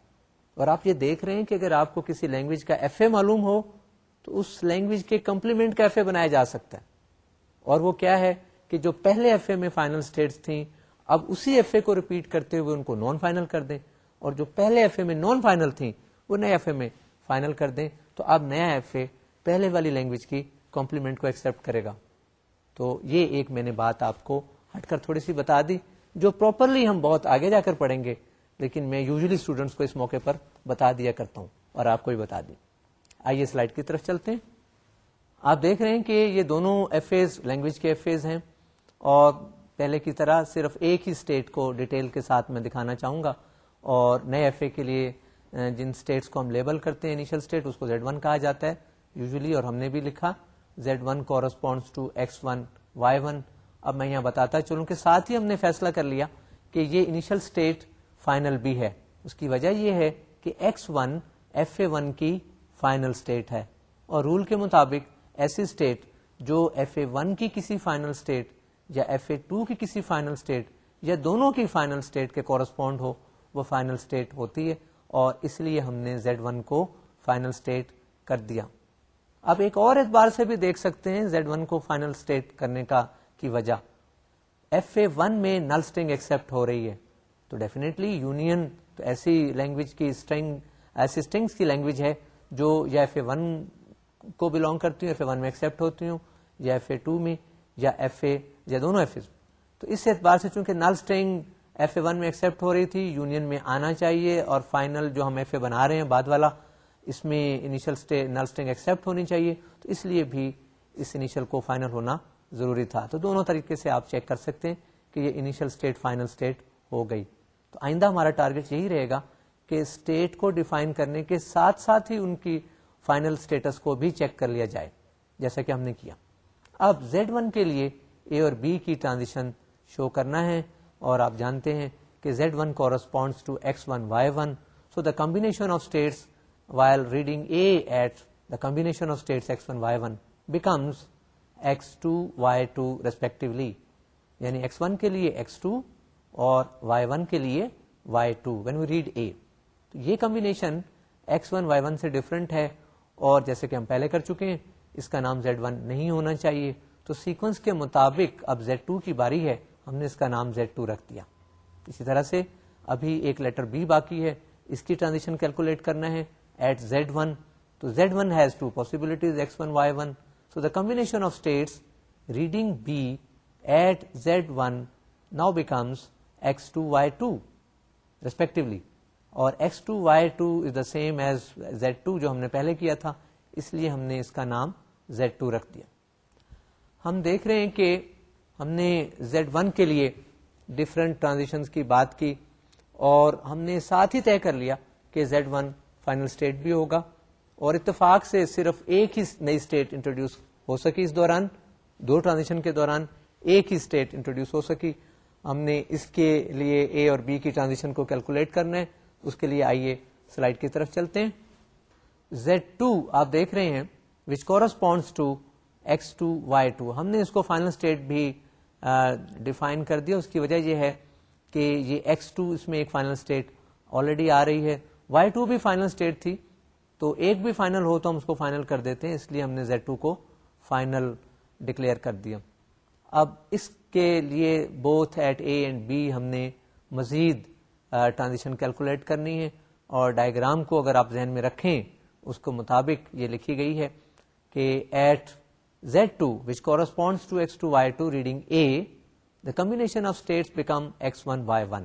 اور آپ یہ دیکھ رہے ہیں کہ اگر آپ کو کسی لینگویج کا ایف اے معلوم ہو، تو اس لینگویج کے کمپلیمنٹ کا ایف اے بنایا جا سکتا ہے۔ اور وہ کیا ہے کہ جو پہلے ایف اے میں فائنل اسٹیٹس تھیں، اب اسی ایف اے کو ریپیٹ کرتے ہوئے ان کو نان فائنل کر دیں۔ اور جو پہلے ایف اے میں نان فائنل تھیں، وہ نئے ایف اے میں فائنل کر دیں۔ تو اب نیا ایف اے پہلے والی لینگویج کی کمپلیمنٹ کو ایکسپٹ کرے گا۔ تو یہ ایک میں نے بات آپ کو ہٹ کر تھوڑی سی بتا دی، جو پراپرلی ہم بہت آگے جا کر پڑھیں گے، لیکن میں یوزلی اسٹوڈینٹس کو اس موقع پر بتا دیا کرتا ہوں اور آپ کو بھی بتا دیں آئیے سلائڈ کی طرف چلتے ہیں۔ آپ دیکھ رہے ہیں کہ یہ دونوں ایف ایز لینگویج کے ایف ایز ہیں۔ اور پہلے کی طرح صرف ایک ہی اسٹیٹ کو ڈیٹیل کے ساتھ میں دکھانا چاہوں گا۔ اور نئے ایف اے کے لیے، جن اسٹیٹس کو ہم لیبل کرتے ہیں انیشل اسٹیٹ اس کو زیڈ ون کہا جاتا ہے یوزلی اور ہم نے بھی لکھا۔ Z one corresponds to X one Y one اب میں یہاں بتاتا چلوں کہ ساتھ ہی ہم نے فیصلہ کر لیا کہ یہ انیشل اسٹیٹ فائنل بھی ہے۔ اس کی وجہ یہ ہے کہ X one F A one کی فائنل اسٹیٹ ہے اور رول کے مطابق ایسی اسٹیٹ جو ایف اے ون کی کسی فائنل اسٹیٹ یا ایف اے ٹو کی کسی فائنل اسٹیٹ یا دونوں کی فائنل اسٹیٹ کے کورسپونڈ ہو، وہ فائنل اسٹیٹ ہوتی ہے اور اس لیے ہم نے زیڈ ون کو فائنل اسٹیٹ کر دیا۔ اب ایک اور اعتبار سے بھی دیکھ سکتے ہیں زیڈ ون کو فائنل اسٹیٹ کرنے کا کی وجہ۔ ایف اے ون میں نل اسٹنگ ایکسپٹ ہو رہی ہے، تو ڈیفینیٹلی یونین تو ایسی لینگویج کی اسٹنگ ایسی اسٹنگس کی لینگویج ہے جو یا ایف اے ون کو بلونگ کرتی ہوں، ایف اے ون میں ایکسپٹ ہوتی ہوں، یا ایف اے ٹو میں، یا ایف اے، یا دونوں ایف اے۔ تو اس اعتبار سے چونکہ null string F A one میں ایکسپٹ ہو رہی تھی، یونین میں آنا چاہیے اور فائنل جو ہم ایف اے بنا رہے ہیں بعد والا اس میں انیشل نل اسٹرنگ ایکسپٹ ہونی چاہیے، تو اس لیے بھی اس انیشل کو فائنل ہونا ضروری تھا۔ تو دونوں طریقے سے آپ چیک کر سکتے ہیں کہ یہ انیشل اسٹیٹ فائنل اسٹیٹ ہو گئی۔ تو آئندہ ہمارا ٹارگیٹ یہی رہے گا کہ اسٹیٹ کو ڈیفائن کرنے کے ساتھ ساتھ ہی ان کی فائنل اسٹیٹس کو بھی چیک کر لیا جائے، جیسا کہ ہم نے کیا۔ اب زیڈ ون کے لیے اے اور بی کی ٹرانزیشن شو کرنا ہے، اور آپ جانتے ہیں کہ Z one corresponds to X one Y one so the combination of states while reading A at the combination of states X one Y one becomes X two Y two respectively یعنی X one کے لیے X two اور Y one کے لیے Y two when we read A یہ combination X one Y one سے different ہے اور جیسے کہ ہم پہلے کر چکے ہیں، اس کا نام زیڈ ون نہیں ہونا چاہیے۔ تو سیکوینس کے مطابق اب زیڈ ٹو کی باری ہے، ہم نے اس کا نام زیڈ ٹو رکھ دیا۔ اسی طرح سے ابھی ایک لیٹر بی باقی ہے، اس کی ٹرانزیکشن کیلکولیٹ کرنا ہے۔ ایٹ زیڈ ون تو Z one has two possibilities X one Y one so the combination of states reading B at Z one now becomes X two Y two respectively اور X two Y two is the same as Z two جو ہم نے پہلے کیا تھا، اس لیے ہم نے اس کا نام زیڈ ٹو رکھ دیا۔ ہم دیکھ رہے ہیں کہ ہم نے زیڈ ون کے لیے ڈفرنٹ ٹرانزیکشن کی بات کی اور ہم نے ساتھ ہی طے کر لیا کہ زیڈ ون فائنل اسٹیٹ بھی ہوگا اور اتفاق سے صرف ایک ہی نئی اسٹیٹ انٹروڈیوس ہو سکی اس دوران، دو ٹرانزیکشن کے دوران ایک ہی اسٹیٹ انٹروڈیوس ہو سکی۔ ہم نے اس کے لیے اے اور بی کی ٹرانزیکشن کو کیلکولیٹ کرنا ہے۔ اس کے لیے آئیے سلائڈ کی طرف چلتے ہیں۔ زیڈ ٹو آپ دیکھ رہے ہیں which corresponds to X two Y two ہم نے اس کو فائنل اسٹیٹ بھی ڈیفائن کر دیا۔ اس کی وجہ یہ ہے کہ یہ ایکس ٹو اس میں ایک فائنل اسٹیٹ آلریڈی آ رہی ہے۔ وائی ٹو بھی فائنل اسٹیٹ تھی تو ایک بھی فائنل ہو تو ہم اس کو فائنل کر دیتے ہیں اس لیے ہم نے زیڈ ٹو کو فائنل ڈکلیئر کر دیا۔ اب اس کے لیے both at A and B ہم نے مزید ٹرانزیشن کیلکولیٹ کرنی ہے اور ڈائگرام کو اگر آپ ذہن میں رکھیں اس کو مطابق یہ لکھی گئی ہے کہ at Z two which corresponds to X two Y two reading A the combination of states become X one Y one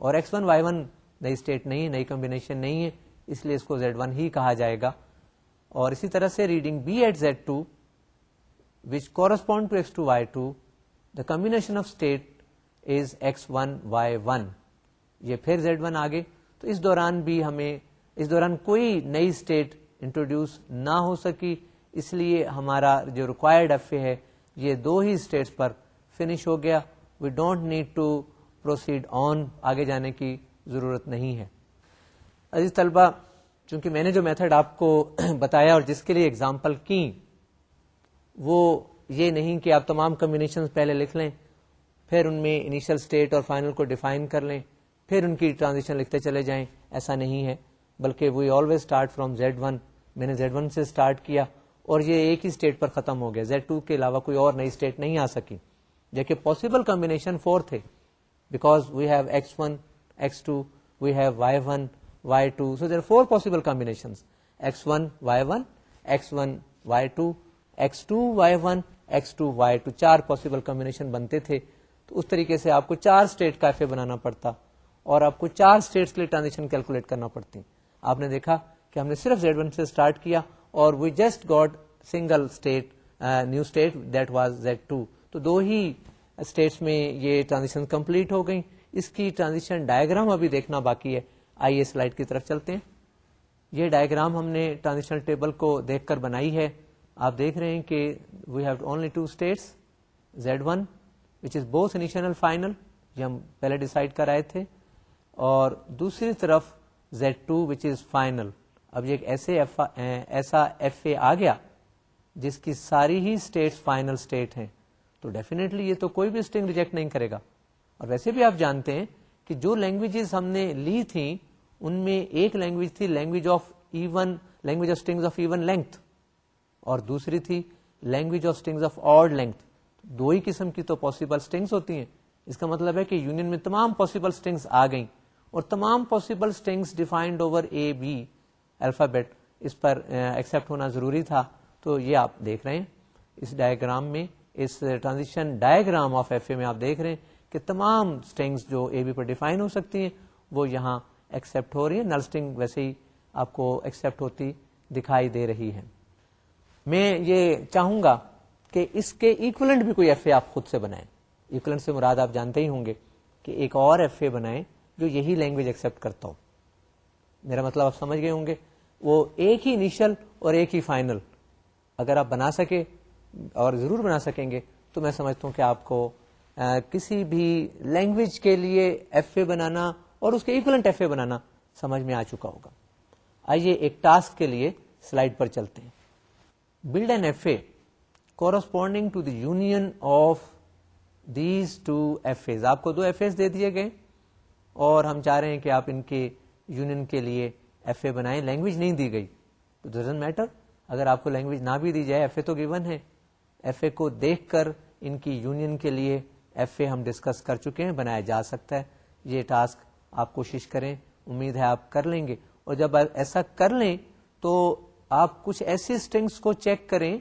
اور ایکس ون وائی ون نئی اسٹیٹ نہیں نئی کمبینیشن نہیں ہے، اس لیے اس کو زیڈ ون ہی کہا جائے گا۔ اور اسی طرح سے reading B at Z two which correspond to X two Y two the combination of state is X one Y one یہ پھر زیڈ ون آگے۔ تو اس دوران بھی ہمیں، اس دوران کوئی نئی اسٹیٹ انٹروڈیوس نہ ہو سکی۔ اس لیے ہمارا جو ریکوائرڈ ایف اے ہے، یہ دو ہی اسٹیٹس پر فنش ہو گیا۔ We don't need to proceed on آگے جانے کی۔ ضرورت نہیں ہے۔ عزیز طلبہ چونکہ میں نے جو میتھڈ آپ کو [CLEARS THROAT] بتایا اور جس کے لیے اگزامپل کی وہ یہ نہیں کہ آپ تمام کمبینیشن پہلے لکھ لیں، پھر ان میں انیشل اسٹیٹ اور فائنل کو ڈیفائن کر لیں، پھر ان کی ٹرانزیکشن لکھتے چلے جائیں، ایسا نہیں ہے۔ بلکہ we always start from Z one میں نے زیڈ ون سے اسٹارٹ کیا اور یہ ایک ہی اسٹیٹ پر ختم ہو گیا۔ زیڈ ٹو کے علاوہ کوئی اور نئی اسٹیٹ نہیں آ سکی۔ جبکہ پاسبل کمبینیشن فور تھے۔ Because we have X one X two we have Y one Y two so there four possible combination X one Y one X one Y two X two Y one X two Y two چار possible combination بنتے تھے تو اس طریقے سے آپ کو چار state کا ایف اے بنانا پڑتا اور آپ کو چار اسٹیٹس کے لیے ٹرانزیکشن کیلکولیٹ کرنا پڑتی آپ نے دیکھا کہ ہم نے صرف زیڈ ون سے اسٹارٹ کیا اور we just got single state new state that was Z two تو دو ہی اسٹیٹس میں یہ ٹرانزیکشن کمپلیٹ ہو گئی اس کی ٹرانزیکشن ڈائگرام ابھی دیکھنا باقی ہے۔ آئیے سلائڈ کی طرف چلتے ہیں۔ یہ ڈائگرام ہم نے ٹرانزیکشن ٹیبل کو دیکھ کر بنائی ہے۔ آپ دیکھ رہے ہیں کہ we have only two states Z one which is both initial final یہ ہم پہلے ڈسائڈ کر آئے تھے۔ اور دوسری طرف Z two which is final اب یہ ایسے ایسا ایف اے آ گیا، جس کی ساری ہی اسٹیٹ فائنل اسٹیٹ ہیں۔ تو ڈیفینیٹلی یہ تو کوئی بھی اسٹنگ ریجیکٹ نہیں کرے گا۔ اور ویسے بھی آپ جانتے ہیں کہ جو لینگویجز ہم نے لی تھیں، ان میں ایک لینگویج تھی language of even language of string of even length اور دوسری تھی language of string of odd length دو ہی قسم کی تو پاسبل اسٹنگس ہوتی ہیں۔ اس کا مطلب ہے کہ یونین میں تمام پاسبل اسٹنگس آ گئیں اور تمام possible strings defined over a b alphabet اس پر uh, ایکسپٹ ہونا ضروری تھا۔ تو یہ آپ دیکھ رہے ہیں۔ اس ڈائگرام میں، اس transition diagram of F A میں آپ دیکھ رہے ہیں۔ کہ تمام اسٹنگس جو اے بی پر ڈیفائن ہو سکتی ہیں، وہ یہاں ایکسپٹ ہو رہی ہے نل اسٹنگ ویسے ہی آپ کو ایکسپٹ ہوتی دکھائی دے رہی ہے میں یہ چاہوں گا کہ اس کے ایکولنٹ بھی کوئی ایف اے آپ خود سے بنائیں۔ ایکولنٹ سے مراد آپ جانتے ہی ہوں گے کہ ایک اور ایف اے بنائیں جو یہی لینگویج ایکسپٹ کرتا ہو۔ میرا مطلب آپ سمجھ گئے ہوں گے؟ وہ ایک ہی انیشل اور ایک ہی فائنل اگر آپ بنا سکے اور ضرور بنا سکیں گے، تو میں سمجھتا ہوں کہ آپ کو کسی بھی لینگویج کے لیے ایف اے بنانا اور اس کے ایکولنٹ ایف اے بنانا سمجھ میں آ چکا ہوگا۔ آئیے ایک ٹاسک کے لیے سلائڈ پر چلتے ہیں۔ Build N F A corresponding to the union of these two F A آپ کو دو ایف اے دے دیے گئے اور ہم چاہ رہے ہیں کہ آپ ان کے یونین کے لیے ایف اے بنائیں۔ لینگویج نہیں دی گئی۔ تو ڈزنٹ میٹر اگر آپ کو لینگویج نہ بھی دی جائے ایف اے تو گیون ہے۔ ایف اے کو دیکھ کر ان کی یونین کے لیے ایف اے ہم ڈسکس کر چکے ہیں، بنایا جا سکتا ہے۔ یہ ٹاسک آپ کوشش کریں، امید ہے آپ کر لیں گے۔ اور جب ایسا کر لیں تو آپ کچھ ایسے اسٹنگس کو چیک کریں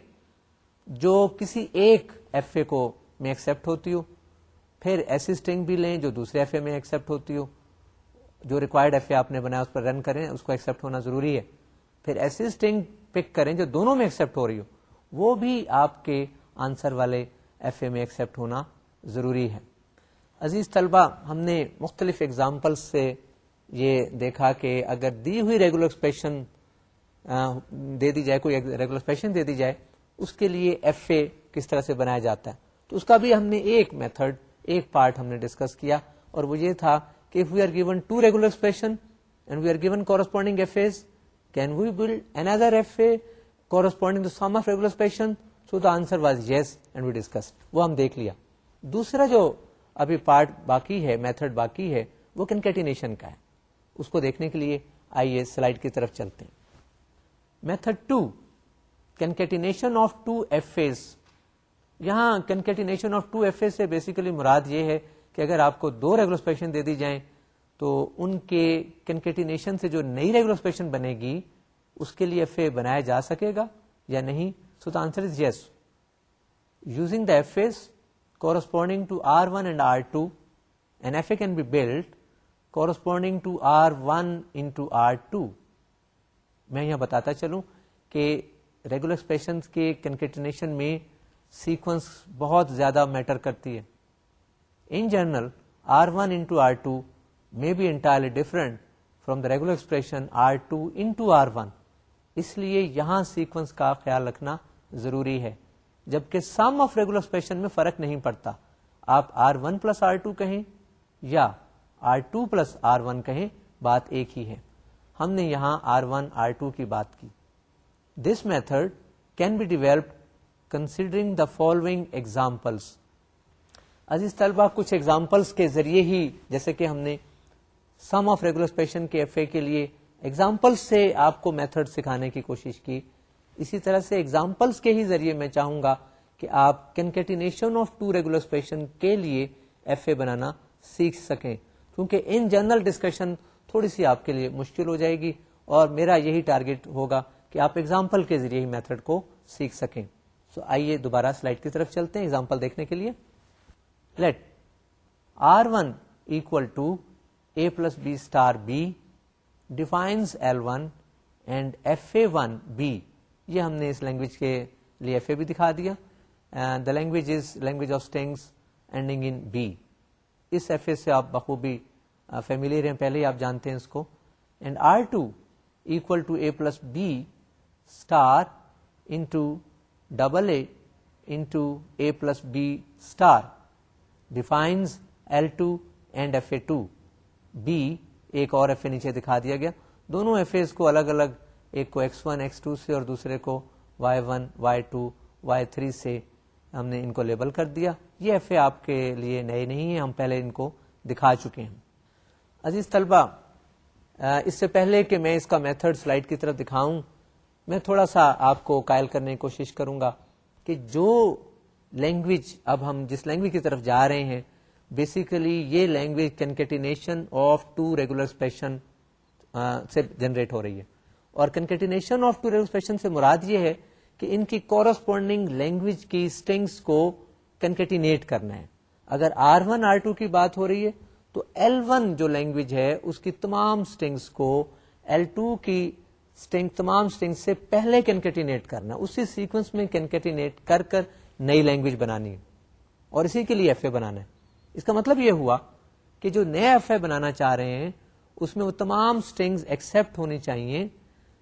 جو کسی ایک ایف اے کو میں ایکسپٹ ہوتی ہو۔ پھر ایسی اسٹنگ بھی لیں جو دوسرے ایف اے میں ایکسپٹ ہوتی ہو۔ جو ریکوائرڈ ایف اے آپ نے بنایا، اس پر رن کریں، اس کو ایکسپٹ ہونا ضروری ہے۔ پھر ایسی اسٹنگ پک کریں جو دونوں میں ایکسپٹ ہو رہی ہو۔ وہ بھی آپ کے آنسر والے ایف اے میں ایکسپٹ ہونا ضروری ہے۔ عزیز طلبہ ہم نے مختلف اگزامپل سے یہ دیکھا کہ اگر دی ہوئی ریگولر ایکسپریشن دے دی جائے، کوئی ریگولر ایکسپریشن دے دی جائے، اس کے لیے ایف اے کس طرح سے بنایا جاتا ہے؟ تو اس کا بھی ہم نے ایک میتھڈ ایک پارٹ ہم نے ڈسکس کیا، اور وہ یہ تھا کہ we are given two regular expression and we are given corresponding F As can we build another F A corresponding sum of regular expression so the answer was yes and we discuss وہ ہم دیکھ لیا۔ دوسرا جو ابھی part باقی ہے method باقی ہے، وہ کنکیٹینیشن کا ہے۔ اس کو دیکھنے کے لیے آئیے سلائڈ کی طرف چلتے ہیں۔ Method two concatenation of two F As یہاں concatenation of two F A سے بیسیکلی مراد یہ ہے کہ اگر آپ کو دو ریگولر دے دی جائیں، تو ان کے کنکیٹینیشن سے جو نئی ریگولر بنے گی، اس کے لیے ایف اے بنایا جا سکے گا یا نہیں؟ So the answer is yes using the F S corresponding to R one and R two N F A can be build corresponding to R one into R two میں یہاں بتاتا چلوں کہ ریگولر ایکسپریشن کے concatenation میں sequence بہت زیادہ matter کرتی ہے۔ In general R one into R two may be entirely different from the regular expression R two into R one اس لیے یہاں سیکوینس کا خیال رکھنا ضروری ہے۔ جبکہ سم آف ریگولر ایکسپریشن میں فرق نہیں پڑتا۔ آپ R one plus R two کہیں یا R two plus R one کہیں، بات ایک ہی ہے۔ ہم نے یہاں آر ون آر ٹو کی بات کی۔ This method can be develop considering the following examples عزیز طلبہ، کچھ ایگزامپلس کے ذریعے ہی، جیسے کہ ہم نے سم آف ریگولر کے ایف اے کے لیے ایگزامپلس سے آپ کو میتھڈ سکھانے کی کوشش کی۔ اسی طرح سے ایگزامپلس کے ہی ذریعے میں چاہوں گا کہ آپ کنکیٹینیشن آف ٹو ریگولر کے لیے ایف اے بنانا سیکھ سکیں۔ کیونکہ ان جنرل ڈسکشن تھوڑی سی آپ کے لیے مشکل ہو جائے گی اور میرا یہی ٹارگیٹ ہوگا کہ آپ ایگزامپل کے ذریعے ہی میتھڈ کو سیکھ سکیں۔ سو آئیے دوبارہ سلائڈ کی طرف چلتے ہیں ایگزامپل دیکھنے کے لیے۔ Let R one equal to a plus b star b defines L one and F A one b یہ ہم نے اس لینگویج کے لیے ایف اے بھی دکھا دیا. The language is language of strings ending in b us F A سے آپ بخوبی فیملیئر ہیں. پہلے ہی آپ جانتے ہیں اس کو. And R two equal to a plus b star into double a into a plus b star defines L two and F A two b ایک اور ایف اے نیچے دکھا دیا گیا. دونوں ایف اے کو الگ الگ ایک کو ایکس ون، ایکس ٹو سے اور دوسرے کو Y one, Y two, Y three سے ہم نے ان کو لیبل کر دیا۔ یہ ایف اے آپ کے لیے نئے نہیں ہیں، ہم پہلے ان کو دکھا چکے ہیں۔ عزیز طلبہ اس سے پہلے کہ میں اس کا میتھڈ سلائڈ کی طرف دکھاؤں، میں تھوڑا سا آپ کو قائل کرنے کی کوشش کروں گا کہ جو لینگویج اب ہم جس لینگویج کی طرف جا رہے ہیں، بیسیکلی یہ language concatenation of two regular expression سے جنریٹ ہو رہی ہے۔ اور concatenation of two regular expression سے مراد یہ ہے کہ ان کی کورسپونڈنگ لینگویج کی اسٹنگس کو کنکیٹینیٹ کرنا ہے۔ اگر آر ون آر ٹو کی بات ہو رہی ہے، تو ایل ون جو لینگویج ہے، اس کی تمام اسٹنگس کو ایل ٹو کی اسٹنگ تمام اسٹنگ سے پہلے کینکیٹینیٹ کرنا اسی سیکوینس میں کینکیٹینیٹ کر کر نئی لینگویج بنانی ہے۔ اور اسی کے لیے ایف اے بنانا ہے۔ اس کا مطلب یہ ہوا کہ جو نیا ایف اے بنانا چاہ رہے ہیں، اس میں وہ تمام اسٹنگز ایکسپٹ ہونی چاہیے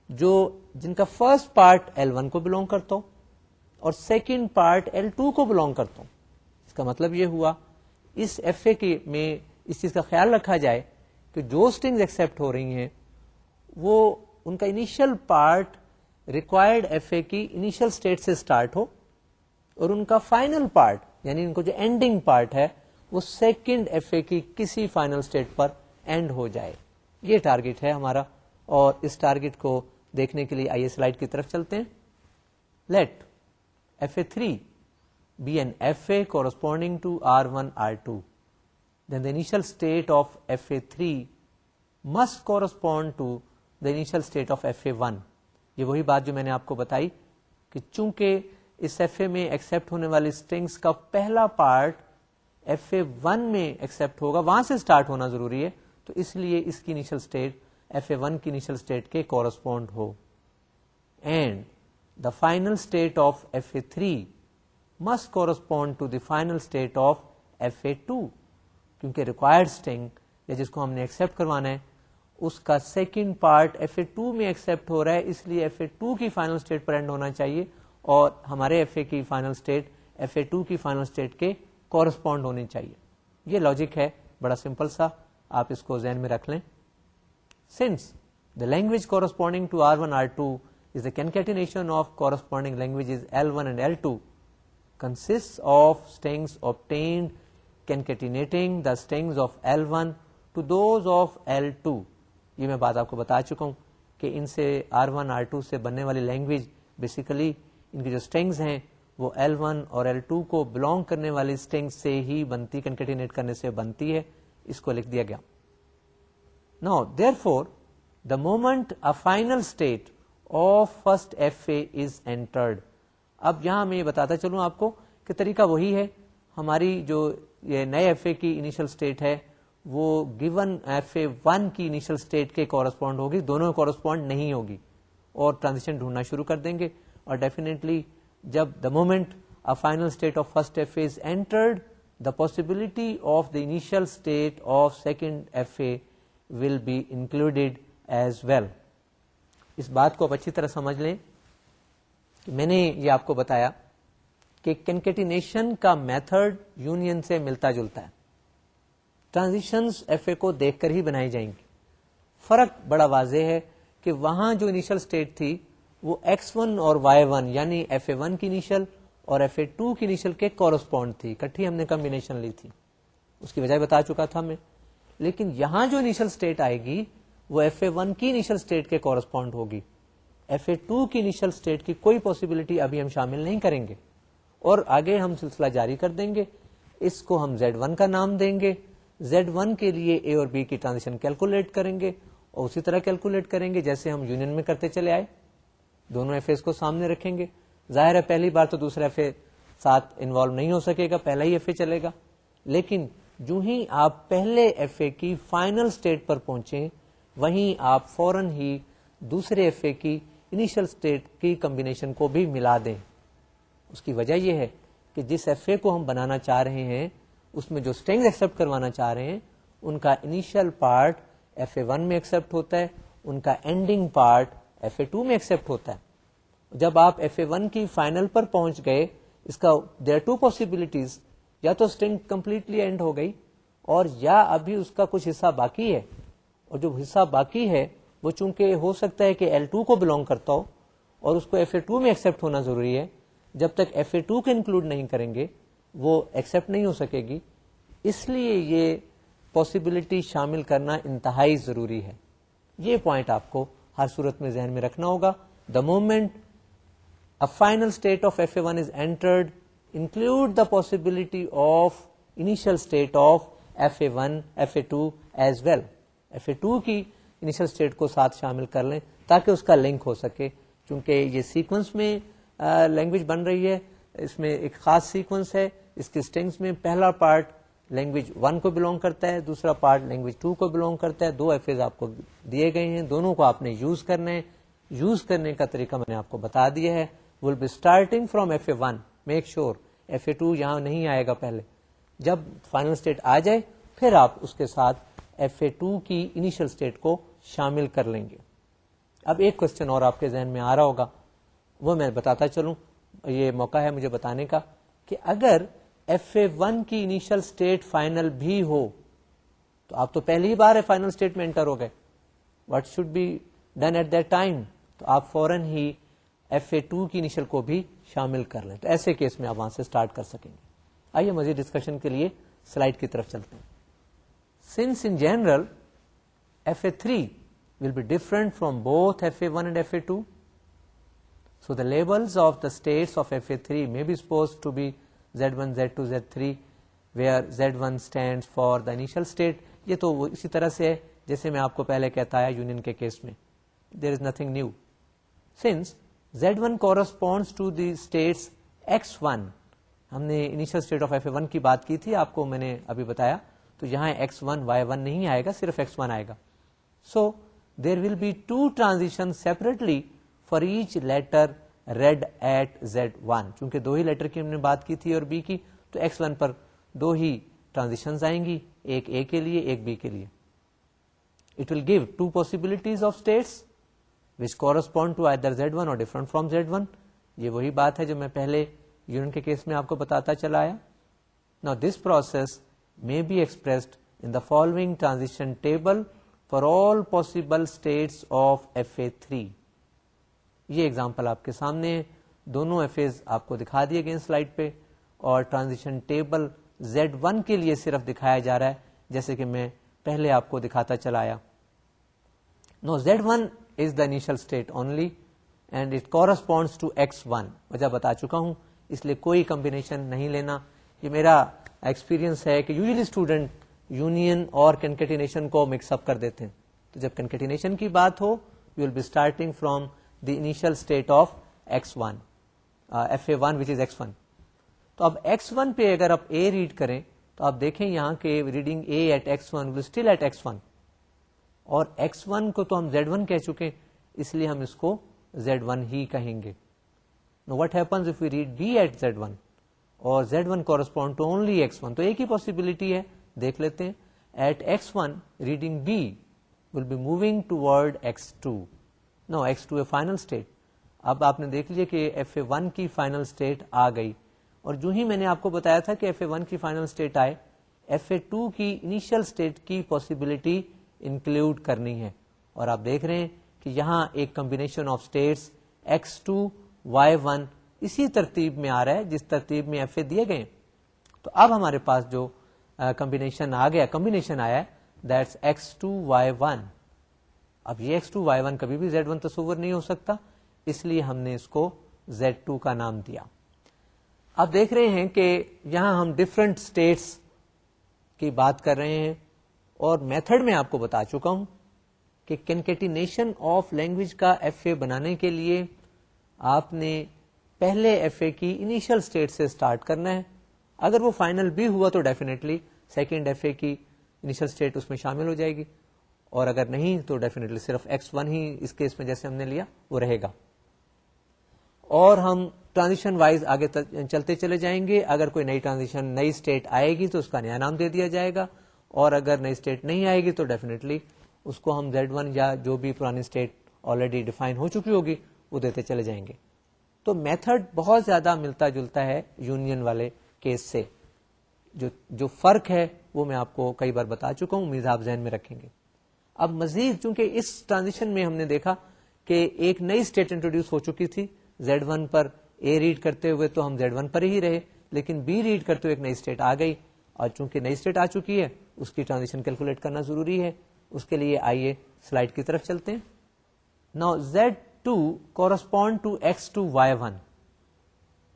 جو جن کا فرسٹ پارٹ ایل ون کو بلونگ کرتا ہوں اور سیکنڈ پارٹ ایل ٹو کو بلونگ کرتا ہوں۔ اس کا مطلب یہ ہوا، اس ایف اے کے میں اس چیز کا خیال رکھا جائے کہ جو اسٹنگ ایکسپٹ ہو رہی ہیں، وہ ان کا initial part required F A کی انیشل اسٹیٹ سے اسٹارٹ ہو اور ان کا فائنل پارٹ یعنی ان کو جو اینڈنگ پارٹ ہے، وہ سیکنڈ ایف اے کی کسی فائنل اسٹیٹ پر اینڈ ہو جائے۔ یہ ٹارگیٹ ہے ہمارا اور اس ٹارگیٹ کو دیکھنے کے لیے آئیے سلائڈ کی طرف چلتے ہیں۔ Let F A three be N F A corresponding to R one R two then the initial state of F A three must correspond to the initial state of F A one یہ وہی بات جو میں نے آپ کو بتائی کہ چونکہ اس ایف اے میں ایکسپٹ ہونے والی اسٹنگس کا پہلا پارٹ ایف اے ون میں ایکسپٹ ہوگا، وہاں سے اسٹارٹ ہونا ضروری ہے، تو اس لیے اس کی initial state F A one کی انیشل اسٹیٹ کے correspond who and the final state of F A three must correspond to the final state of F A two کیونکہ ریکوائرڈ اسٹنگ یا جس کو ہم نے ایکسپٹ کروانا ہے اس کا second part F A two میں ایکسپٹ ہو رہا ہے اس لیے ایف اے ٹو کی فائنل اسٹیٹ پر اینڈ ہونا چاہیے اور ہمارے ایف اے کی final state F A two کی فائنل اسٹیٹ کے کورسپونڈ ہونی چاہیے یہ لاجک ہے بڑا سمپل سا آپ اس کو ذہن میں رکھ لیں since the language corresponding to R one R two is the concatenation of corresponding language L one and L two consist of strings obtained concatenating the strings of L one to those of L two یہ میں بات آپ کو بتا چکا ہوں کہ ان سے آر ون آر ٹو سے بننے والی لینگویج بیسیکلی ان کی جو اسٹینگز ہیں وہ ایل ون اور ایل ٹو کو بلونگ کرنے والی اسٹینگ سے ہی بنتی کنکٹینیٹ کرنے سے بنتی ہے. اس کو لکھ دیا گیا. Now therefore the moment a final state of first F A is entered اب یہاں میں یہ بتاتا چلوں آپ کو کہ طریقہ وہی ہے۔ ہماری جو یہ نئے ایف اے کی انیشل اسٹیٹ ہے، وہ گیون ایف اے ون کی انیشل اسٹیٹ کے کورسپونڈ ہوگی، دونوں کورسپونڈ نہیں ہوگی۔ اور ٹرانزیکشن ڈھونڈنا شروع کر دیں گے۔ اور ڈیفینیٹلی جب the moment a final state of first F A entered the possibility of the initial state of second F A will be included as well اس بات کو آپ اچھی طرح سمجھ لیں کہ میں نے یہ آپ کو بتایا کہ کنکیٹینیشن کا میتھڈ یونین سے ملتا جلتا ہے۔ ٹرانزیشن ایف اے کو دیکھ کر ہی بنائی جائیں گی۔ فرق بڑا واضح ہے کہ وہاں جو انیشل اسٹیٹ تھی، وہ ایکس ون اور وائی ون یعنی ایف اے ون کی انیشل اور ایف اے ٹو کی انیشل کے کورسپونڈ تھی۔ کٹھی ہم نے کمبینیشن لی تھی۔ اس کی وجہ بتا چکا تھا میں۔ لیکن یہاں جو انیشل اسٹیٹ آئے گی، وہ ایف اے ون کی انیشل اسٹیٹ کے کورسپونڈ ہوگی۔ ایف اے ٹو کی انیشل اسٹیٹ کی کوئی پاسبلٹی ابھی ہم شامل نہیں کریں گے۔ اور آگے ہم سلسلہ جاری کر دیں گے۔ اس کو ہم زیڈ ون کا نام دیں گے۔ زیڈ ون کے لیے اے اور بی کی ٹرانزیکشن کیلکولیٹ کریں گے اور اسی طرح کیلکولیٹ کریں گے جیسے ہم یونین میں کرتے چلے آئے۔ دونوں ایف اے کو سامنے رکھیں گے۔ ظاہر ہے پہلی بار تو دوسرا ایف اے ساتھ انوالو نہیں ہو سکے گا، پہلا ہی ایف اے چلے گا۔ لیکن جو ہی آپ پہلے ایف اے کی فائنل اسٹیٹ پر پہنچے، وہیں آپ فوراً ہی دوسرے ایف اے کی انیشل اسٹیٹ کی کمبینیشن کو بھی ملا دیں۔ اس کی وجہ یہ ہے کہ جس ایف اے کو ہم بنانا چاہ رہے ہیں، اس میں جو اسٹینگ ایکسپٹ کروانا چاہ رہے ہیں، ان کا initial part F A one میں ایکسپٹ ہوتا ہے، ان کا ending part F A two میں ایکسپٹ ہوتا ہے۔ جب آپ ایف اے ون کی فائنل پر پہنچ گئے، اس کا دیر ٹو پاسبلٹیز یا تو اسٹنگ کمپلیٹلی اینڈ ہو گئی اور یا ابھی اس کا کچھ حصہ باقی ہے اور جو حصہ باقی ہے وہ چونکہ ہو سکتا ہے کہ ایل ٹو کو بلونگ کرتا ہو اور اس کو ایف اے ٹو میں ایکسپٹ ہونا ضروری ہے، جب تک ایف اے ٹو کو انکلوڈ نہیں کریں گے، وہ ایکسپٹ نہیں ہو سکے گی۔ اس لیے یہ پاسبلٹی شامل کرنا انتہائی ضروری ہے۔ یہ پوائنٹ آپ کو ہر صورت میں ذہن میں رکھنا ہوگا۔ The moment a final state of F A one is entered include the possibility of initial state of F A one F A two as well F A two کی انیشل اسٹیٹ کو ساتھ شامل کر لیں تاکہ اس کا link ہو سکے، چونکہ یہ سیکوینس میں لینگویج بن رہی ہے۔ اس میں ایک خاص سیکوینس ہے۔ اس کے اسٹینگس میں پہلا پارٹ لینگویج ون کو بلونگ کرتا ہے، دوسرا پارٹ لینگویج ٹو کو بلونگ کرتا ہے۔ دو ایف اے آپ کو دیے گئے ہیں، دونوں کو آپ نے یوز کرنا ہے یوز کرنے کا طریقہ میں نے آپ کو بتا دیا ہے۔ Will be starting from F A one make sure F A two یہاں نہیں آئے گا پہلے۔ جب فائنل اسٹیٹ آ جائے، پھر آپ اس کے ساتھ ایف اے ٹو کی انیشل اسٹیٹ کو شامل کر لیں گے۔ اب ایک کوشچن اور آپ کے ذہن میں آ رہا ہوگا۔ وہ میں بتاتا چلوں۔ یہ موقع ہے مجھے بتانے کا کہ اگر ایف اے ون کی انیشل اسٹیٹ فائنل بھی ہو، تو آپ تو پہلی بار فائنل اسٹیٹ میں انٹر ہو گئے۔ What should be done at that time تو آپ فوراً ہی ایف اے ٹو کی انیشل کو بھی شامل کر لیں۔ تو ایسے کیس میں آپ وہاں سے اسٹارٹ کر سکیں گے۔ آئیے مزید ڈسکشن کے لیے سلائڈ کی طرف چلتے ہیں۔ Since in general F A three will be different from both F A one and F A two so the labels of the states of F A three may be suppose to be Z one Z two Z three where Z one stand for the initial state یہ تو اسی طرح سے ہے، جیسے میں آپ کو پہلے کہتا ہے یونین کے کیس میں۔ There is nothing new since Z one corresponds to the states X one ہم نے initial state of F A one کی بات کی تھی، آپ کو میں نے ابھی بتایا۔ تو یہاں ایکس ون وائی ون نہیں آئے گا، صرف ایکس ون آئے گا۔ So there will be two transition separately for each letter read at Z one چونکہ دو ہی لیٹر کی ہم نے بات کی تھی اور بی کی، تو ایکس ون پر دو ہی ٹرانزیکشن آئیں گی، ایک اے کے لیے، ایک بی کے لیے۔ It will give two possibilities of states which correspond to I Z one اور ڈفرنٹ فرام زیڈ ون یہ وہی بات ہے جو میں پہلے یونٹ کے کیس میں آپ کو بتاتا چلا آیا۔ نا this process may be expressed in the following transition table for all possible states of F A three یہ ایگزامپل آپ کے سامنے دونوں ایف ایز آپ کو دکھا دیے گئے سلائڈ پہ۔ اور ٹرانزیشن ٹیبل زیڈ ون کے لیے صرف دکھایا جا رہا ہے، جیسے کہ میں پہلے آپ کو دکھاتا چلایا now Z one is the initial state only and it corresponds to X one وجہ بتا چکا ہوں، اس لیے کوئی کمبینیشن نہیں لینا۔ یہ میرا ایکسپیرینس ہے کہ یوزلی اسٹوڈنٹ یونین اور کنکٹینیشن کو مکس اپ کر دیتے ہیں۔ تو جب کنکٹینیشن کی بات ہو you will be starting from the initial state of X one F A one which is X one تو اب ایکس ون پہ اگر آپ اے ریڈ کریں، تو آپ دیکھیں یہاں کے reading a at X one will still at X one اور ایکس ون کو تو ہم زیڈ ون کہہ چکے اس لیے ہم اس کو زیڈ ون ہی کہیں گے۔ Now what happens if you read b at Z one اور Z one correspond to only X one تو ایک ہی پاسبلٹی ہے، دیکھ لیتے ہیں۔ At X one reading b will be moving toward X two now X two a final state اب آپ نے دیکھ لیا کہ ایف اے ون کی فائنل اسٹیٹ آ گئی۔ اور جو ہی میں نے آپ کو بتایا تھا کہ ایف اے ون کی فائنل اسٹیٹ آئے ایف اے ٹو کی انیشل اسٹیٹ کی پاسبلٹی انکلوڈ کرنی ہے۔ اور آپ دیکھ رہے ہیں کہ یہاں ایک combination of states X two Y one اسی ترتیب میں آ رہا ہے، جس ترتیب میں ایف اے دیے گئے تو اب ہمارے پاس جو کمبینیشن آ گیا کمبینیشن آیا that's X two Y one اب یہ ایکس ٹو وائی ون کبھی بھی زیڈ ون تصور نہیں ہو سکتا، اس لیے ہم نے اس کو زیڈ ٹو کا نام دیا۔ اب دیکھ رہے ہیں کہ یہاں ہم ڈفرنٹ اسٹیٹس کی بات کر رہے ہیں۔ اور میتھڈ میں آپ کو بتا چکا ہوں کہ کینکیٹینیشن آف لینگویج کا ایف اے بنانے کے لیے آپ نے پہلے ایف اے کی انیشل اسٹیٹ سے اسٹارٹ کرنا ہے۔ اگر وہ فائنل بھی ہوا تو ڈیفینیٹلی سیکنڈ ایف اے کی انیشل اسٹیٹ اس میں شامل ہو جائے گی۔ اور اگر نہیں تو ڈیفینیٹلی صرف ایکس ون ہی اس کیس میں جیسے ہم نے لیا وہ رہے گا۔ اور ہم ٹرانزیشن وائز آگے چلتے چلے جائیں گے۔ اگر کوئی نئی ٹرانزیشن، نئی اسٹیٹ آئے گی تو اس کا نیا نام دے دیا جائے گا۔ اور اگر نئی اسٹیٹ نہیں آئے گی تو ڈیفینیٹلی اس کو ہم زیڈ ون یا جو بھی پرانی اسٹیٹ آلریڈی ڈیفائن ہو چکی ہوگی، وہ دیتے چلے جائیں گے۔ تو میتھڈ بہت زیادہ ملتا جلتا ہے یونین والے کیس سے۔ جو جو فرق ہے، وہ میں آپ کو کئی بار بتا چکا ہوں امید آپ ذہن میں رکھیں گے۔ اب مزید، چونکہ اس ٹرانزیشن میں ہم نے دیکھا کہ ایک نئی اسٹیٹ انٹروڈیوس ہو چکی تھی زیڈ ون پر اے ریڈ کرتے ہوئے تو ہم زیڈ ون پر ہی رہے، لیکن بی ریڈ کرتے ہوئے ایک نئی اسٹیٹ آ گئی۔ اور چونکہ نئی اسٹیٹ آ چکی ہے اس کی ٹرانزیشن کیلکولیٹ کرنا ضروری ہے۔ اس کے لیے آئیے سلائڈ کی طرف چلتے ہیں۔ نا Z two correspond to X two Y one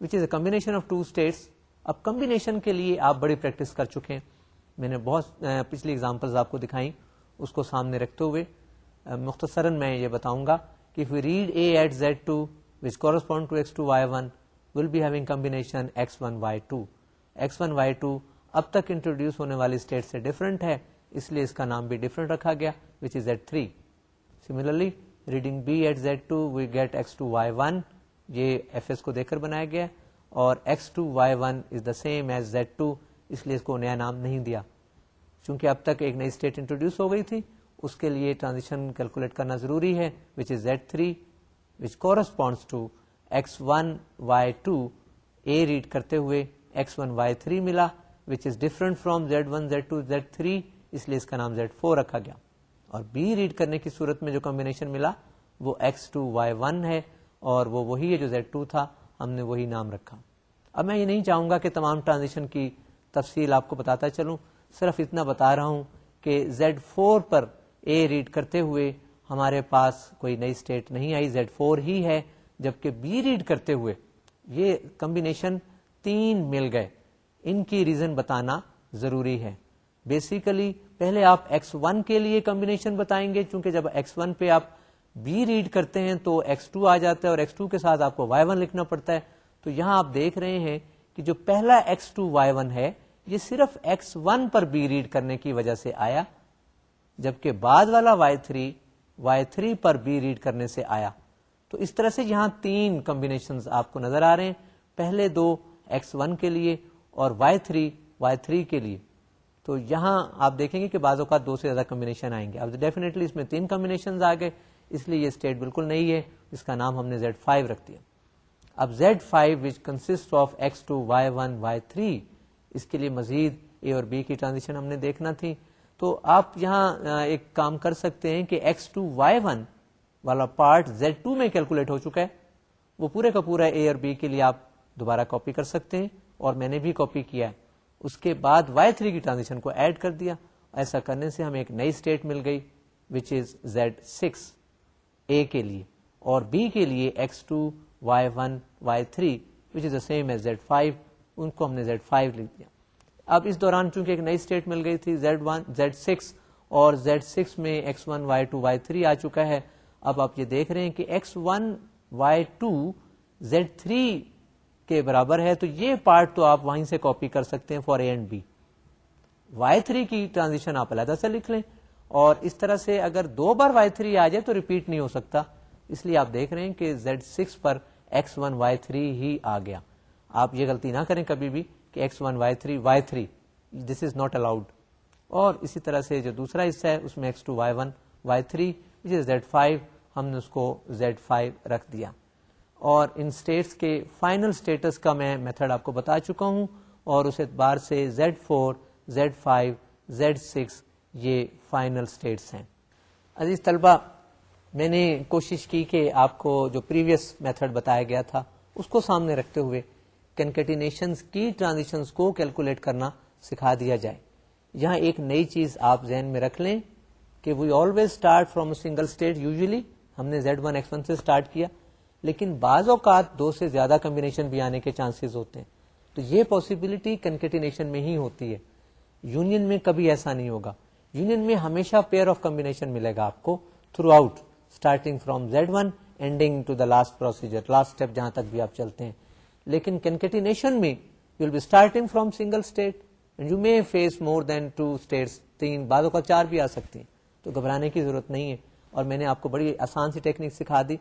which is a combination of two states اب کمبینیشن کے لیے آپ بڑی پریکٹس کر چکے ہیں۔ میں نے بہت پچھلی اگزامپل آپ کو دکھائی اس کو سامنے رکھتے ہوئے مختصراً میں یہ بتاؤں گا کہ read A at Z two which correspond to X two Y one will be having combination X one Y two X one Y two اب تک انٹروڈیوس ہونے والی اسٹیٹ سے ڈفرنٹ ہے، اس لیے اس کا نام بھی ڈفرنٹ رکھا گیا which is at three similarly reading B at Z two we get X two Y one یہ ایف ایس کو دیکھ کر بنایا گیا اور X two Y one is the same as Z two اس لیے اس کو نیا نام نہیں دیا۔ چونکہ اب تک ایک نئی اسٹیٹ انٹروڈیوس ہو گئی تھی، اس کے لیے ٹرانزیکشن کیلکولیٹ کرنا ضروری ہے which is Z three which corresponds to X one Y two A read کرتے ہوئے ایکس ون وائی تھری ملا۔ Which is different from Z one Z two Z three اس لیے اس کا نام زیڈ فور رکھا گیا۔ اور بی ریڈ کرنے کی صورت میں جو کمبینیشن ملا، وہ ایکس ٹو وائی ون ہے، اور وہ وہی ہے جو زیڈ ٹو تھا، ہم نے وہی نام رکھا۔ اب میں یہ نہیں چاہوں گا کہ تمام ٹرانزیکشن کی تفصیل آپ کو بتاتا چلوں، صرف اتنا بتا رہا ہوں کہ زیڈ فور پر اے ریڈ کرتے ہوئے ہمارے پاس کوئی نئی اسٹیٹ نہیں آئی۔ زیڈ فور ہی ہے، جبکہ بی ریڈ کرتے ہوئے یہ کمبینیشن تین مل گئے۔ ان کی ریزن بتانا ضروری ہے۔ بیسیکلی پہلے آپ ایکس ون کے لیے کمبینیشن بتائیں گے، چونکہ جب ایکس ون پہ آپ بی ریڈ کرتے ہیں تو ایکس ٹو آ جاتا ہے اور ایکس ٹو کے ساتھ آپ کو وائی ون لکھنا پڑتا ہے۔ تو یہاں آپ دیکھ رہے ہیں کہ جو پہلا ایکس ٹو وائی ون ہے، یہ صرف ایکس ون پر بی ریڈ کرنے کی وجہ سے آیا، جبکہ بعد والا وائی تھری وائی تھری پر بی ریڈ کرنے سے آیا۔ تو اس طرح سے یہاں تین کمبینیشن آپ کو نظر آ رہے ہیں۔ پہلے دو ایکس ون کے لیے اور وائی تھری وائی تھری کے لیے۔ تو یہاں آپ دیکھیں گے کہ بعض اوقات دو سے زیادہ کمبینیشن آئیں گے۔ اب ڈیفینیٹلی اس میں تین کمبینیشن آ گئے اس لیے یہ اسٹیٹ بالکل نہیں ہے۔ اس کا نام ہم نے زیڈ فائیو رکھ دیا۔ اب Z five which consist of X two Y one Y three اس کے لیے مزید اے اور بی کی ٹرانزیکشن ہم نے دیکھنا تھی۔ تو آپ یہاں ایک کام کر سکتے ہیں کہ ایکس ٹو وائی ون والا پارٹ زیڈ ٹو میں کیلکولیٹ ہو چکا ہے۔ وہ پورے کا پورا اے اور بی کے لیے آپ دوبارہ کاپی کر سکتے ہیں۔ اور میں نے بھی کاپی کیا ہے۔ اس کے بعد وائی تھری کی ٹرانزیکشن کو ایڈ کر دیا۔ ایسا کرنے سے ہمیں ایک نئی اسٹیٹ مل گئی وچ از زیڈ سکس اے کے لیے۔ اور بی کے لیے X two Y one Y three which is the same as Z five ان کو ہم نے زیڈ فائیو لکھ دیا۔ اب اس دوران چونکہ ایک نئی اسٹیٹ مل گئی تھی زیڈ ون زیڈ سکس اور زیڈ سکس میں X one Y two Y three آ چکا ہے۔ اب آپ یہ دیکھ رہے ہیں کہ X one Y two Z three کے برابر ہے، تو یہ پارٹ تو آپ وہیں سے کاپی کر سکتے ہیں for A and B Y three کی ٹرانزیکشن آپ علیحدہ سے لکھ لیں۔ اور اس طرح سے اگر دو بار وائی تھری آ جائے تو ریپیٹ نہیں ہو سکتا۔ اس لیے آپ دیکھ رہے ہیں کہ زیڈ سکس پر ایکس ون وائی تھری ہی آ گیا۔ آپ یہ غلطی نہ کریں کبھی بھی کہ X one Y three Y three this is not allowed اور اسی طرح سے جو دوسرا حصہ ہے، اس میں X two Y one Y three Z five ہم نے اس کو زیڈ فائیو رکھ دیا۔ اور ان اسٹیٹس کے فائنل اسٹیٹس کا میں میتھڈ آپ کو بتا چکا ہوں اور اس اعتبار سے Z four Z five Z six یہ فائنل اسٹیٹس ہیں۔ عزیز طلبہ، میں نے کوشش کی کہ آپ کو جو پریویس میتھڈ بتایا گیا تھا، اس کو سامنے رکھتے ہوئے کنکیٹینیشن کی ٹرانزیکشن کو کیلکولیٹ کرنا سکھا دیا جائے۔ یہاں ایک نئی چیز آپ ذہن میں رکھ لیں کہ we always start from single state usually ہم نے زیڈ ون ایکس ون سے اسٹارٹ کیا۔ لیکن بعض اوقات دو سے زیادہ کمبینیشن بھی آنے کے چانسز ہوتے ہیں۔ تو یہ پاسبلٹی کنکیٹینیشن میں ہی ہوتی ہے۔ یونین میں کبھی ایسا نہیں ہوگا۔ یونین میں ہمیشہ پیئر آف کمبینیشن ملے گا آپ کو throughout starting from Z one ending to the last procedure last step جہاں تک بھی آپ چلتے ہیں۔ لیکن کنکیٹینیشن میں you will be starting from single state you may face more than two states تین بعدوں کا چار بھی آ سکتی ہیں۔ تو گھبرانے کی ضرورت نہیں ہے۔ اور میں نے آپ کو بڑی آسان سی ٹیکنیک سکھا دی۔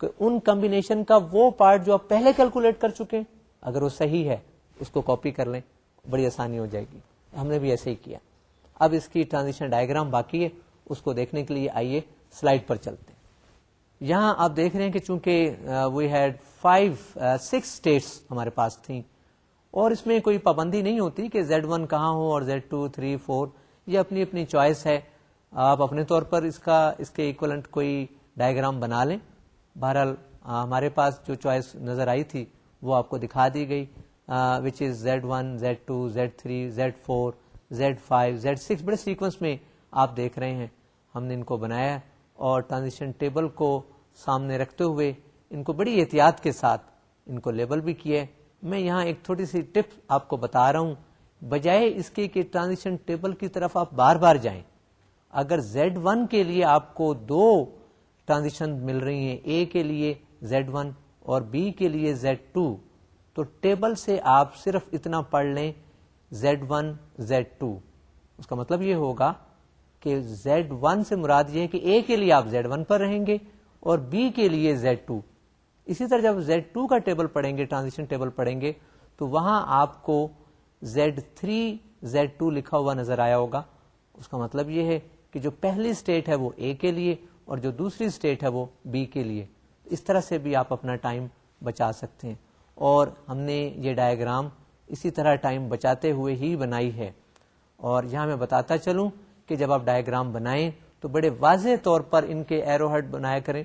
کہ ان کمبینیشن کا وہ پارٹ جو آپ پہلے کیلکولیٹ کر چکے اگر وہ صحیح ہے، اس کو کاپی کر لیں، بڑی آسانی ہو جائے گی۔ ہم نے بھی ایسے ہی کیا۔ اب اس کی ٹرانزیشن ڈائگرام باقی ہے، اس کو دیکھنے کے لیے آئیے سلائڈ پر چلتے ہیں۔ یہاں آپ دیکھ رہے ہیں کہ چونکہ we had five six states ہمارے پاس تھیں، اور اس میں کوئی پابندی نہیں ہوتی کہ زیڈ ون کہاں ہو اور زیڈ ٹو تھری فور یہ اپنی اپنی چوائس ہے۔ آپ اپنے طور پر اس کا، اس کے اکولنٹ کوئی ڈائگرام بنا لیں۔ بہرحال ہمارے پاس جو چوائس نظر آئی تھی، وہ آپ کو دکھا دی گئی which is Z one Z two Z three Z four Z five Z six بڑے سیکوینس میں آپ دیکھ رہے ہیں۔ ہم نے ان کو بنایا اور ٹرانزیشن ٹیبل کو سامنے رکھتے ہوئے ان کو بڑی احتیاط کے ساتھ ان کو لیبل بھی کیا میں یہاں ایک تھوڑی سی ٹپ آپ کو بتا رہا ہوں۔ بجائے اس کے کہ ٹرانزیشن ٹیبل کی طرف آپ بار بار جائیں، اگر زیڈ ون کے لیے آپ کو دو ٹرانزیکشن مل رہی ہیں اے کے لیے زیڈ ون اور بی کے لیے زیڈ ٹو تو ٹیبل سے آپ صرف اتنا پڑھ لیں زیڈ ون زیڈ ٹو اس کا مطلب یہ ہوگا کہ زیڈ ون سے مراد یہ ہے کہ اے کے لیے آپ زیڈ ون پر رہیں گے اور بی کے لیے زیڈ ٹو اسی طرح جب زیڈ ٹو کا ٹیبل پڑھیں گے، ٹرانزیشن ٹیبل پڑھیں گے، تو وہاں آپ کو زیڈ تھری زیڈ ٹو لکھا ہوا نظر آیا ہوگا۔ اس کا مطلب یہ ہے کہ جو پہلی اسٹیٹ ہے وہ اے کے لیے اور جو دوسری اسٹیٹ ہے وہ بی کے لیے۔ اس طرح سے بھی آپ اپنا ٹائم بچا سکتے ہیں۔ اور ہم نے یہ ڈائگرام اسی طرح ٹائم بچاتے ہوئے ہی بنائی ہے۔ اور یہاں میں بتاتا چلوں کہ جب آپ ڈائگرام بنائیں تو بڑے واضح طور پر ان کے ایرو ہیڈ بنایا کریں۔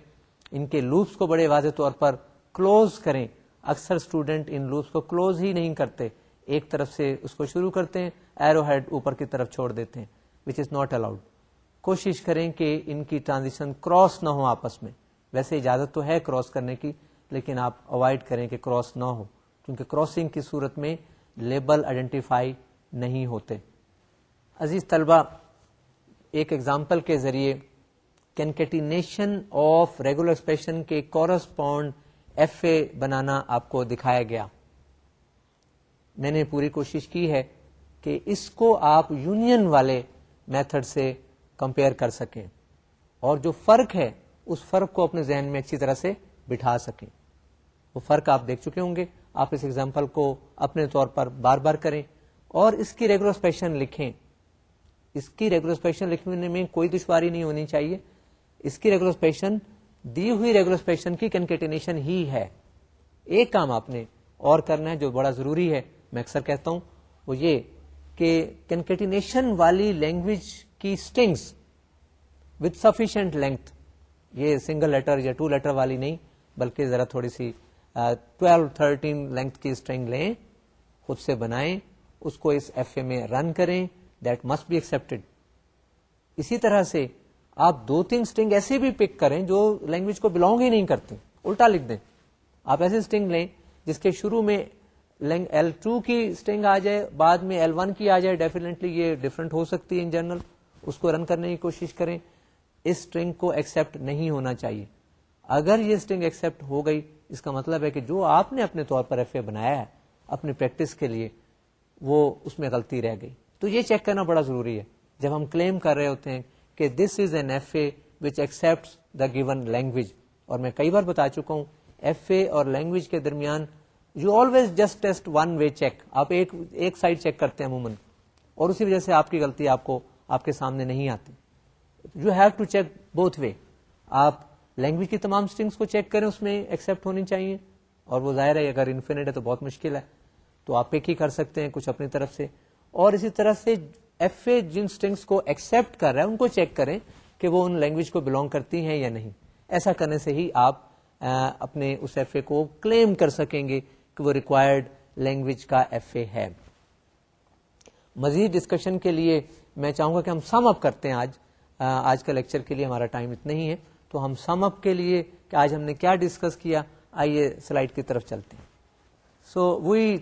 ان کے لوپس کو بڑے واضح طور پر کلوز کریں۔ اکثر اسٹوڈنٹ ان لوپس کو کلوز ہی نہیں کرتے۔ ایک طرف سے اس کو شروع کرتے ہیں ایرو ہیڈ اوپر کی طرف چھوڑ دیتے ہیں وچ از ناٹ الاؤڈ کوشش کریں کہ ان کی ٹرانزیشن کراس نہ ہو آپس میں۔ ویسے اجازت تو ہے کراس کرنے کی، لیکن آپ اوائڈ کریں کہ کراس نہ ہو، کیونکہ کراسنگ کی صورت میں لیبل آئیڈینٹیفائی نہیں ہوتے۔ عزیز طلبہ، ایک ایگزامپل کے ذریعے کینکیٹینیشن آف ریگولر ایکسپریشن کے کورسپونڈ ایف اے بنانا آپ کو دکھایا گیا۔ میں نے پوری کوشش کی ہے کہ اس کو آپ یونین والے میتھڈ سے کمپیئر کر سکیں اور جو فرق ہے، اس فرق کو اپنے ذہن میں اچھی طرح سے بٹھا سکیں۔ وہ فرق آپ دیکھ چکے ہوں گے۔ آپ اس ایگزامپل کو اپنے طور پر بار بار کریں اور اس کی ریگولر اسپیشن لکھیں۔ اس کی ریگولر اسپیشن لکھنے میں کوئی دشواری نہیں ہونی چاہیے۔ اس کی ریگولر اسپیشن دی ہوئی ریگولر اسپیشن کی کنکیٹینیشن ہی ہے۔ ایک کام آپ نے اور کرنا ہے جو بڑا ضروری ہے۔ میں اکثر کہتا ہوں، وہ یہ کہ کنکیٹینیشن والی لینگویج کی اسٹنگس وتھ سفیشینٹ لینتھ یہ سنگل لیٹر یا ٹو لیٹر والی نہیں، بلکہ ذرا تھوڑی سی ٹویلو تھرٹین لینتھ کی اسٹرنگ لیں، خود سے بنائیں، اس کو اس ایف اے میں رن کریں دیٹ مسٹ بی ایکسپٹیڈ اسی طرح سے آپ دو تین اسٹنگ ایسے بھی پک کریں جو لینگویج کو بلونگ ہی نہیں کرتے الٹا لکھ دیں۔ آپ ایسے اسٹنگ لیں جس کے شروع میں ایل ٹو کی اسٹنگ آ جائے، بعد میں ایل ون کی آ جائے ڈیفینیٹلی یہ ڈفرنٹ ہو سکتی ہے ان جنرل اس کو رن کرنے کی کوشش کریں، اس اسٹرنگ کو ایکسپٹ نہیں ہونا چاہیے۔ اگر یہ اسٹرنگ ایکسپٹ ہو گئی، اس کا مطلب ہے کہ جو آپ نے اپنے طور پر ایف اے بنایا ہے، اپنی پریکٹس کے لیے، وہ اس میں غلطی رہ گئی۔ تو یہ چیک کرنا بڑا ضروری ہے۔ جب ہم کلیم کر رہے ہوتے ہیں کہ this is N F A which accept the given language اور میں کئی بار بتا چکا ہوں ایف اے اور لینگویج کے درمیان you always just test one way check آپ ایک ایک سائڈ چیک کرتے ہیں عموماً، اور اسی وجہ سے آپ کی غلطی آپ کو آپ کے سامنے نہیں آتی you have to check both way آپ لینگویج کی تمام اسٹنگس کو چیک کریں، اس میں ایکسپٹ ہونی چاہیے۔ اور وہ ظاہر ہے، اگر انفینٹ ہے تو بہت مشکل ہے۔ تو آپ ایک ہی کر سکتے ہیں کچھ اپنی طرف سے۔ اور اسی طرح سے ایف اے جن اسٹنگس کو ایکسپٹ کر رہا ہے ان کو چیک کریں کہ وہ ان لینگویج کو بلونگ کرتی ہیں یا نہیں۔ ایسا کرنے سے ہی آپ اپنے اس ایف اے کو کلیم کر سکیں گے کہ وہ ریکوائرڈ لینگویج کا ایف اے ہے۔ مزید ڈسکشن کے لیے میں چاہوں گا کہ ہم سم اپ کرتے ہیں آج آج کا لیکچر کے لیے ہمارا ٹائم اتنا ہی ہے۔ تو ہم سم اپ کے لیے کہ آج ہم نے کیا ڈسکس کیا، آئیے سلائڈ کی طرف چلتے ہیں۔ So we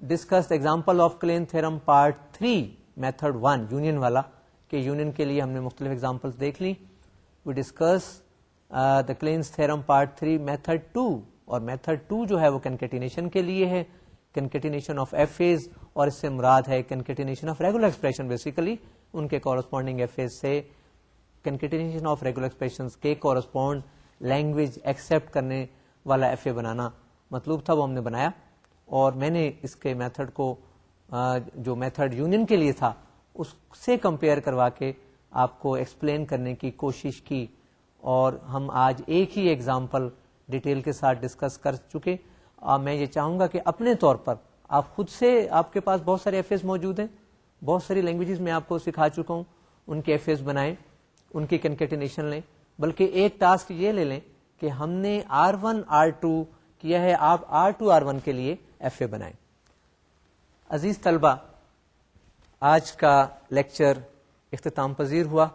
discuss example of Kleene theorem part three method one union والا، کہ یونین کے لیے ہم نے مختلف ایگزامپل دیکھ لی we discuss the Kleene's theorem part three method two اور میتھڈ ٹو جو ہے وہ کنکیٹینیشن کے لیے ہے۔ کنکیٹینیشن آف ایف ایز اور اس سے مراد ہے concatenation of regular expression basically ان کے کورسپونڈنگ ایف ایز سے کنکیٹینیشن آف ریگولر ایکسپریشن کے کورسپونڈ لینگویج ایکسپٹ کرنے والا ایف اے بنانا مطلوب تھا، وہ ہم نے بنایا۔ اور میں نے اس کے میتھڈ کو جو میتھڈ یونین کے لیے تھا، اس سے کمپیئر کروا کے آپ کو ایکسپلین کرنے کی کوشش کی۔ اور ہم آج ایک ہی ایگزامپل ڈیٹیل کے ساتھ ڈسکس کر چکے۔ میں یہ چاہوں گا کہ اپنے طور پر آپ خود سے آپ کے پاس بہت سارے ایف ایس موجود ہیں۔ بہت ساری لینگویجز میں آپ کو سکھا چکا ہوں۔ ان کے ایف ایس بنائیں، ان کی کنکیٹینیشن لیں۔ بلکہ ایک ٹاسک یہ لے لیں کہ ہم نے آر ون آر ٹو کیا ہے، آپ آر ٹو آر ون کے لیے ایف اے بنائیں۔ عزیز طلبہ، آج کا لیکچر اختتام پذیر ہوا۔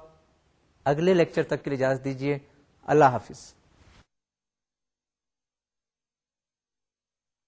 اگلے لیکچر تک کے لیے اجازت دیجیے اللہ حافظ۔